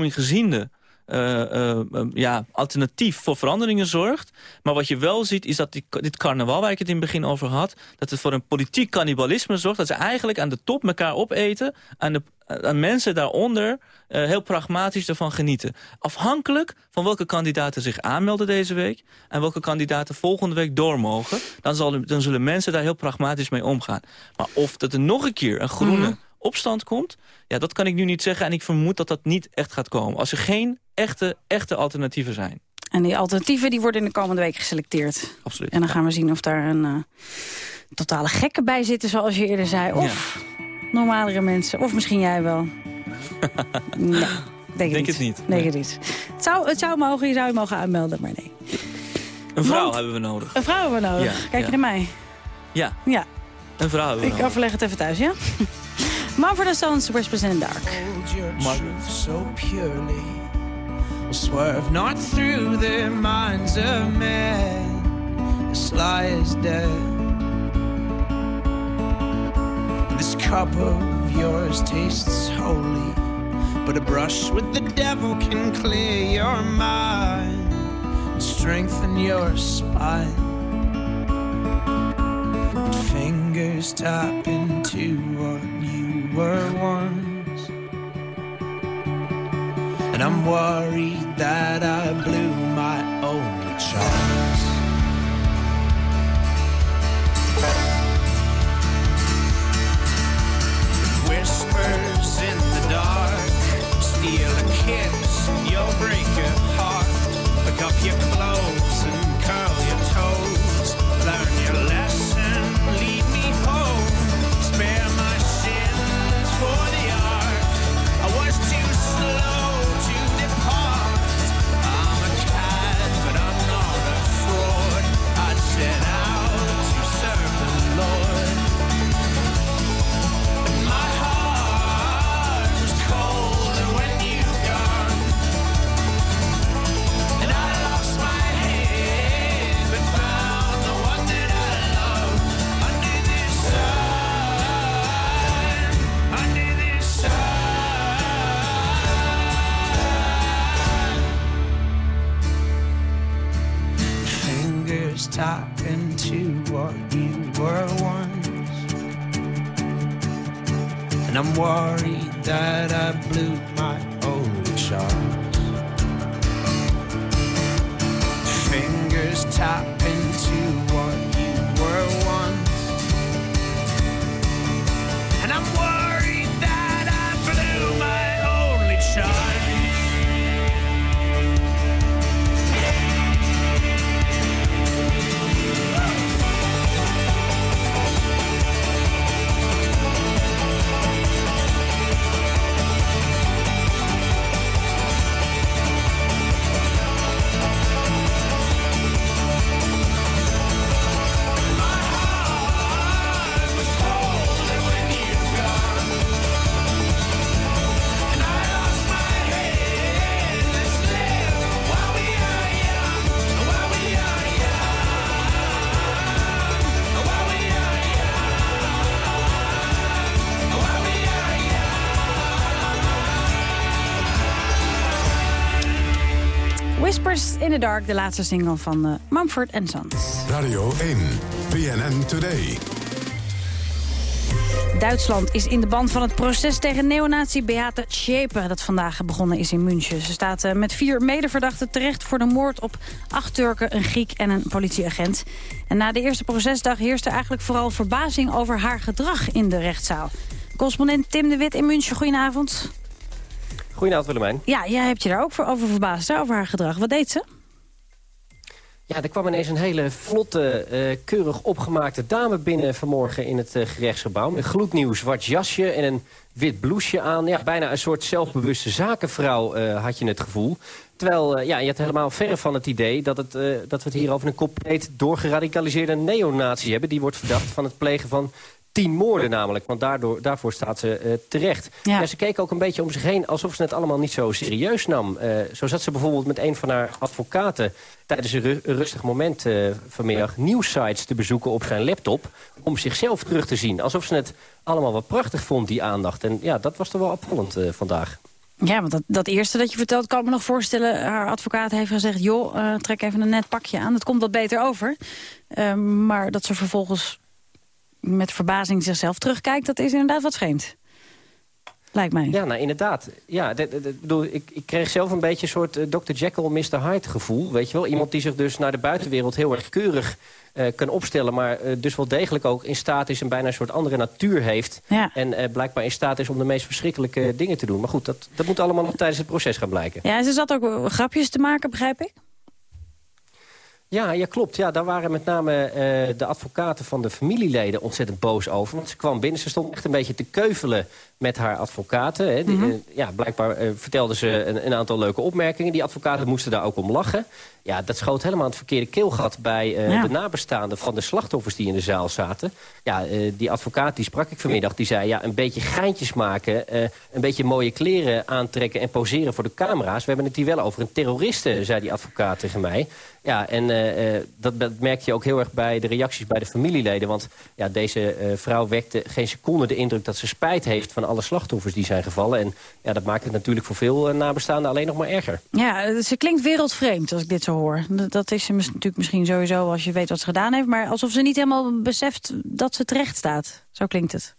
hervorminggezinde eh, eh, eh, ja, alternatief voor veranderingen zorgt. Maar wat je wel ziet is dat dit carnaval waar ik het in het begin over had... dat het voor een politiek cannibalisme zorgt. Dat ze eigenlijk aan de top elkaar opeten. Aan, de, aan mensen daaronder heel pragmatisch ervan genieten. Afhankelijk van welke kandidaten zich aanmelden deze week... en welke kandidaten volgende week door mogen... dan, zal, dan zullen mensen daar heel pragmatisch mee omgaan. Maar of dat er nog een keer een groene Mhm. Opstand komt... ja, dat kan ik nu niet zeggen en ik vermoed dat dat niet echt gaat komen. Als er geen echte, echte alternatieven zijn. En die alternatieven die worden in de komende week geselecteerd. Absoluut. En dan gaan we zien of daar een eh, totale gekken bij zitten, zoals je eerder zei. Of normalere mensen. Of misschien jij wel. nee, denk, Denk het het niet. Denk het niet. Het zou, het zou mogen, je zou je mogen aanmelden, maar nee. Een vrouw Want- hebben we nodig. Een vrouw hebben we nodig. Ja, Kijk ja. je naar mij? Ja, Ja, een vrouw hebben we ik nodig. overleg het even thuis, ja? Mumford Sons, Whispers in the Dark. hold your truth so purely. Will swerve not through the minds of men this lie is dead. This cup of yours tastes holy but a brush with the devil can clear your mind and strengthen your spine fingers tap into what you were once. And I'm worried that I blew my only chance. Whispers in the dark, steal a kiss, you'll break your heart. Pick up your clothes and curl in the Dark, de laatste single van uh, Mumford Sons. Radio 1, BNN Today. Duitsland is in de band van het proces tegen neonazi Beate Schäpe... dat vandaag begonnen is in München. Ze staat uh, met vier medeverdachten terecht voor de moord op acht Turken... een Griek en een politieagent. En na de eerste procesdag heerst er eigenlijk vooral verbazing... over haar gedrag in de rechtszaal. Correspondent Tim de Wit in München, goedenavond. Goedenavond Willemijn. Ja, jij hebt je daar ook voor over verbaasd, hè, over haar gedrag. Wat deed ze? Ja, er kwam ineens een hele vlotte, uh, keurig opgemaakte dame binnen vanmorgen in het uh, gerechtsgebouw. Een gloednieuw zwart jasje en een wit blouseje aan. Ja, bijna een soort zelfbewuste zakenvrouw uh, had je het gevoel. Terwijl, ja, je had helemaal verre van het idee dat, het, dat we het hier over een compleet doorgeradicaliseerde neonazi hebben. Die wordt verdacht van het plegen van tien moorden namelijk. Want daardoor, daarvoor staat ze uh, terecht. Ja. Ze keek ook een beetje om zich heen alsof ze het allemaal niet zo serieus nam. Uh, zo zat ze bijvoorbeeld met een van haar advocaten... tijdens een, ru rustig moment uh, vanmiddag nieuwsites te bezoeken op zijn laptop... om zichzelf terug te zien. Alsof ze het allemaal wat prachtig vond, die aandacht. En ja, dat was toch wel opvallend vandaag. Ja, want dat, dat eerste dat je vertelt, kan ik me nog voorstellen... haar advocaat heeft gezegd, joh, trek even een net pakje aan. Dat komt wat beter over. maar dat ze vervolgens met verbazing zichzelf terugkijkt... dat is inderdaad wat vreemd. Lijkt mij. Ja, nou inderdaad. Ja, de, de, de, bedoel, ik, ik kreeg zelf een beetje een soort uh, Dr. Jekyll, Mr. Hyde gevoel. Weet je wel? Iemand die zich dus naar de buitenwereld heel erg keurig uh, kan opstellen... maar uh, dus wel degelijk ook in staat is en bijna een soort andere natuur heeft. Ja. En blijkbaar in staat is om de meest verschrikkelijke dingen te doen. Maar goed, dat, dat moet allemaal nog tijdens het proces gaan blijken. Ja, ze zat ook grapjes te maken, begrijp ik? Ja, ja, klopt. Ja, daar waren met name uh, de advocaten van de familieleden ontzettend boos over. Want ze kwam binnen, ze stond echt een beetje te keuvelen met haar advocaten. Hè. Die, mm -hmm. uh, ja, blijkbaar uh, vertelde ze een, een, aantal leuke opmerkingen. Die advocaten moesten daar ook om lachen. Ja, dat schoot helemaal het verkeerde keelgat bij ja. de nabestaanden van de slachtoffers die in de zaal zaten. Ja, die advocaat die sprak ik vanmiddag, die zei... ja, een beetje geintjes maken, een beetje mooie kleren aantrekken en poseren voor de camera's. We hebben het hier wel over een terroriste, zei die advocaat tegen mij. Ja, en dat, dat, merk je ook heel erg bij de reacties bij de familieleden. Want ja, deze vrouw wekte geen seconde de indruk dat ze spijt heeft... van alle slachtoffers die zijn gevallen. En ja, dat maakt het natuurlijk voor veel nabestaanden alleen nog maar erger. Ja, ze klinkt wereldvreemd als ik dit zo hoor. Dat is ze natuurlijk misschien sowieso als je weet wat ze gedaan heeft. Maar alsof ze niet helemaal beseft dat ze terecht staat. Zo klinkt het.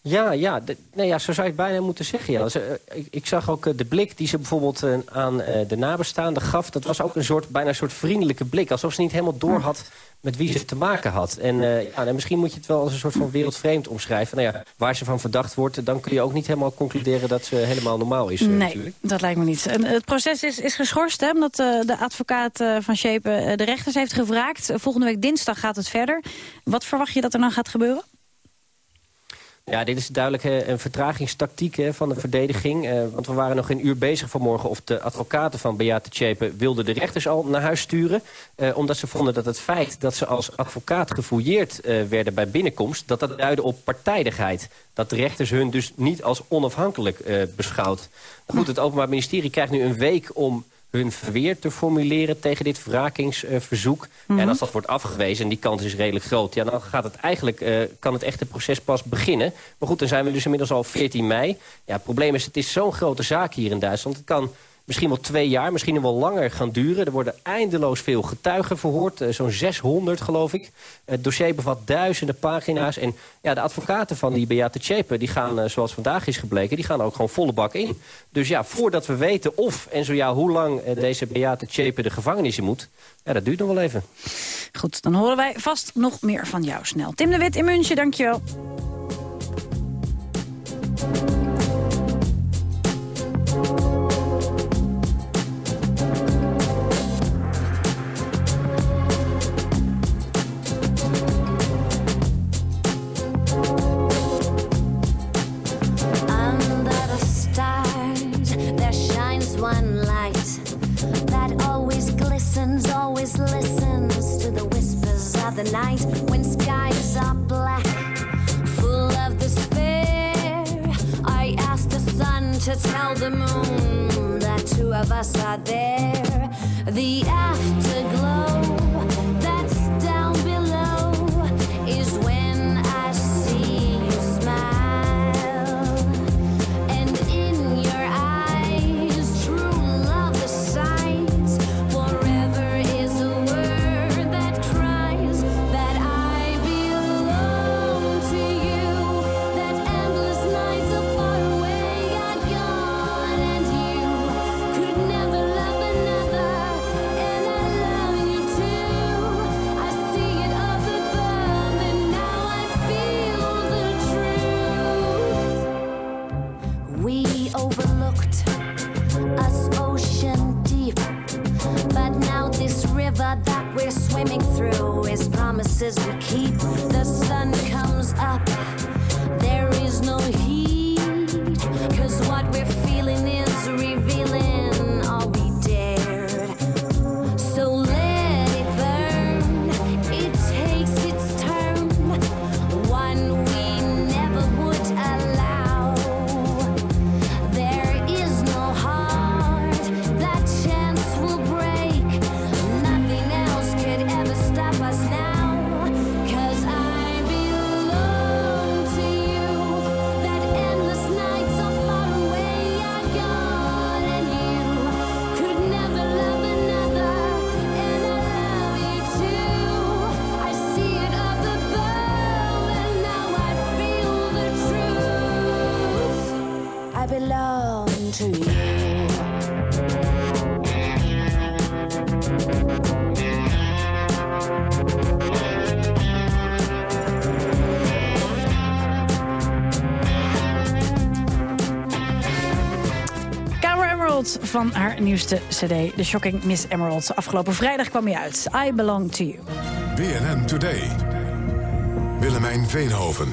Ja, ja, de, nee, ja, zo zou je het bijna moeten zeggen. Ja. Ze, ik, ik, zag ook uh, de blik die ze bijvoorbeeld uh, aan de nabestaanden gaf. Dat was ook een soort, bijna een soort vriendelijke blik. Alsof ze niet helemaal door had met wie ze te maken had. En ja, en misschien moet je het wel als een soort van wereldvreemd omschrijven. Nou ja, waar ze van verdacht wordt, dan kun je ook niet helemaal concluderen dat ze helemaal normaal is. nee, natuurlijk. dat lijkt me niet. En het proces is, is geschorst, hè, omdat de advocaat van Schepen de rechters heeft gevraagd. Volgende week dinsdag gaat het verder. Wat verwacht je dat er dan gaat gebeuren? Ja, dit is duidelijk hè, een vertragingstactiek hè, van de verdediging. Uh, want we waren nog een uur bezig vanmorgen... of de advocaten van Beate Tjepe wilden de rechters al naar huis sturen. Uh, omdat ze vonden dat het feit dat ze als advocaat gefouilleerd uh, werden bij binnenkomst... dat dat duidde op partijdigheid. Dat de rechters hun dus niet als onafhankelijk beschouwt. Goed, het Openbaar Ministerie krijgt nu een week om hun verweer te formuleren tegen dit wrakingsverzoek. Mm -hmm. En als dat wordt afgewezen, en die kans is redelijk groot... Ja, dan gaat het eigenlijk, uh, kan het echte proces pas beginnen. Maar goed, dan zijn we dus inmiddels al 14 mei. Ja, het probleem is, het is zo'n grote zaak hier in Duitsland. Het kan misschien wel twee jaar, misschien wel langer gaan duren. Er worden eindeloos veel getuigen verhoord, eh, zo'n 600 geloof ik. Het dossier bevat duizenden pagina's. En ja, de advocaten van die Beate Tjepe, die gaan, eh, zoals vandaag is gebleken... die gaan ook gewoon volle bak in. Dus ja, voordat we weten of en zo ja, hoe lang eh, deze Beate Tjepe de gevangenis in moet... ja, dat duurt nog wel even. Goed, dan horen wij vast nog meer van jou snel. Tim de Wit in München, dankjewel. Nieuwste cd, The Shocking Miss Emerald. Afgelopen vrijdag kwam hij uit. I Belong to You. BNN Today. Willemijn Veenhoven.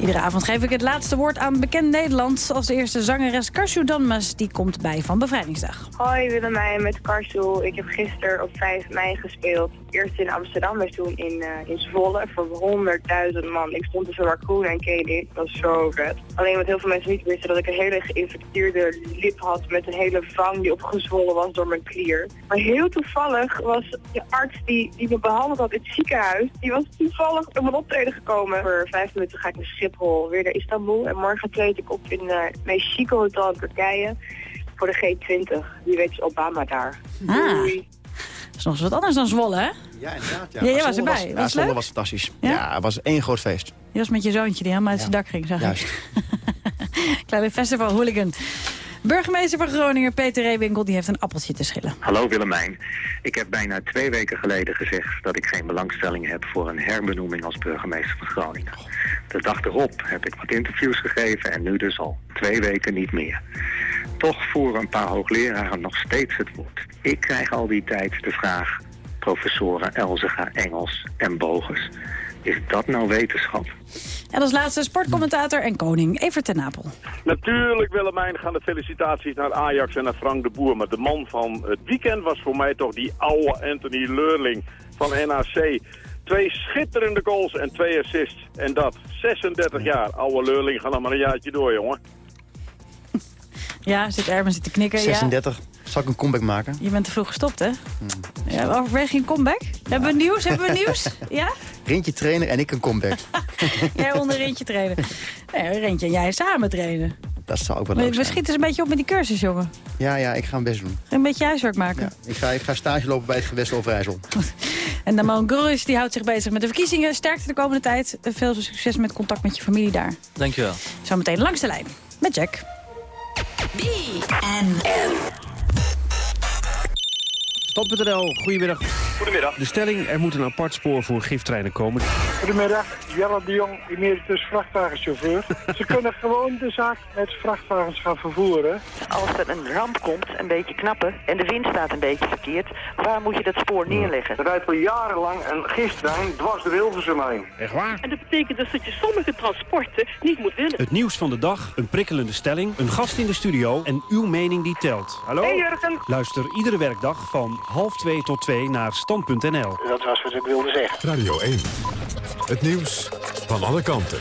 Iedere avond geef ik het laatste woord aan bekend Nederland. Als eerste zangeres Karshu Danmas, die komt bij van Bevrijdingsdag. Hoi Willemijn met Karsu. Ik heb gisteren op 5 mei gespeeld. Eerst in Amsterdam en toen in, eh, in Zwolle voor 100.000 man. Ik stond tussen Raccoon en Katie. Dat was zo vet. Alleen wat heel veel mensen niet wisten, dat ik een hele geïnfecteerde lip had met een hele vang die opgezwollen was door mijn klier. Maar heel toevallig was de arts die, die me behandeld had in het ziekenhuis, die was toevallig op mijn optreden gekomen. Voor vijf minuten ga ik naar Schiphol, weer naar Istanbul. En morgen treed ik op in eh, het meest chique hotel in Turkije voor de G20. Wie weet is Obama daar. Ah. Is nog eens wat anders dan Zwolle, hè? Ja, inderdaad. Ja, jij was erbij. ja, Was het Zwolle leuk? was fantastisch. Ja? Ja? het was één groot feest. Je was met je zoontje die helemaal uit zijn dak ging, zag Juist. ik. Kleine festival hooligan. Burgemeester van Groningen, Peter Reewinkel, die heeft een appeltje te schillen. Hallo Willemijn. Ik heb bijna twee weken geleden gezegd dat ik geen belangstelling heb voor een herbenoeming als burgemeester van Groningen. De dag erop heb ik wat interviews gegeven en nu dus al twee weken niet meer. Toch voeren een paar hoogleraren nog steeds het woord. Ik krijg al die tijd de vraag, professoren Elzega, Engels en Bogus. Is dat nou wetenschap? En als laatste sportcommentator en koning Evert ten Napel. Natuurlijk, Willemijn, gaan de felicitaties naar Ajax en naar Frank de Boer. Maar de man van het weekend was voor mij toch die oude Anthony Leurling van NAC. Twee schitterende goals en twee assists. En dat, 36 jaar. Oude Leurling, ga nog maar een jaartje door, jongen. Ja, zit Erben zit te knikken. 36. Zal ik een comeback maken? Je bent te vroeg gestopt, hè? Hmm. Ja, overweeg je een comeback? Hebben we nieuws? Hebben we nieuws? Ja? Rintje trainer en ik een comeback. Jij onder Rintje trainen. Nee, Rintje en jij samen trainen. Dat zou ook wel We, leuk we zijn. schieten eens een beetje op met die cursus, jongen. Ja, ja, ik ga mijn best doen. Een beetje huiswerk maken. Ja, ik, ga, ik ga stage lopen bij het gewest Overijssel. En Damon Grus die houdt zich bezig met de verkiezingen. Sterkte de komende tijd. Veel succes met contact met je familie daar. Dankjewel. Zometeen langs de lijn met Jack. Stop.nl, goedemiddag. Goedemiddag. De stelling, er moet een apart spoor voor giftreinen komen. Goedemiddag, Jelle de Jong, emeritus vrachtwagenchauffeur. Ze kunnen gewoon de zaak met vrachtwagens gaan vervoeren. Als er een ramp komt, een beetje knappen, en de wind staat een beetje verkeerd, waar moet je dat spoor neerleggen? Er rijdt al jarenlang een gistrein dwars de Hilversum heen. Echt waar? En dat betekent dus dat je sommige transporten niet moet willen. Het nieuws van de dag, een prikkelende stelling, een gast in de studio en uw mening die telt. Hallo? Hey, Jurgen. Luister iedere werkdag van half twee tot twee naar stand.nl. Dat was wat ik wilde zeggen. Radio 1. Het nieuws van alle kanten.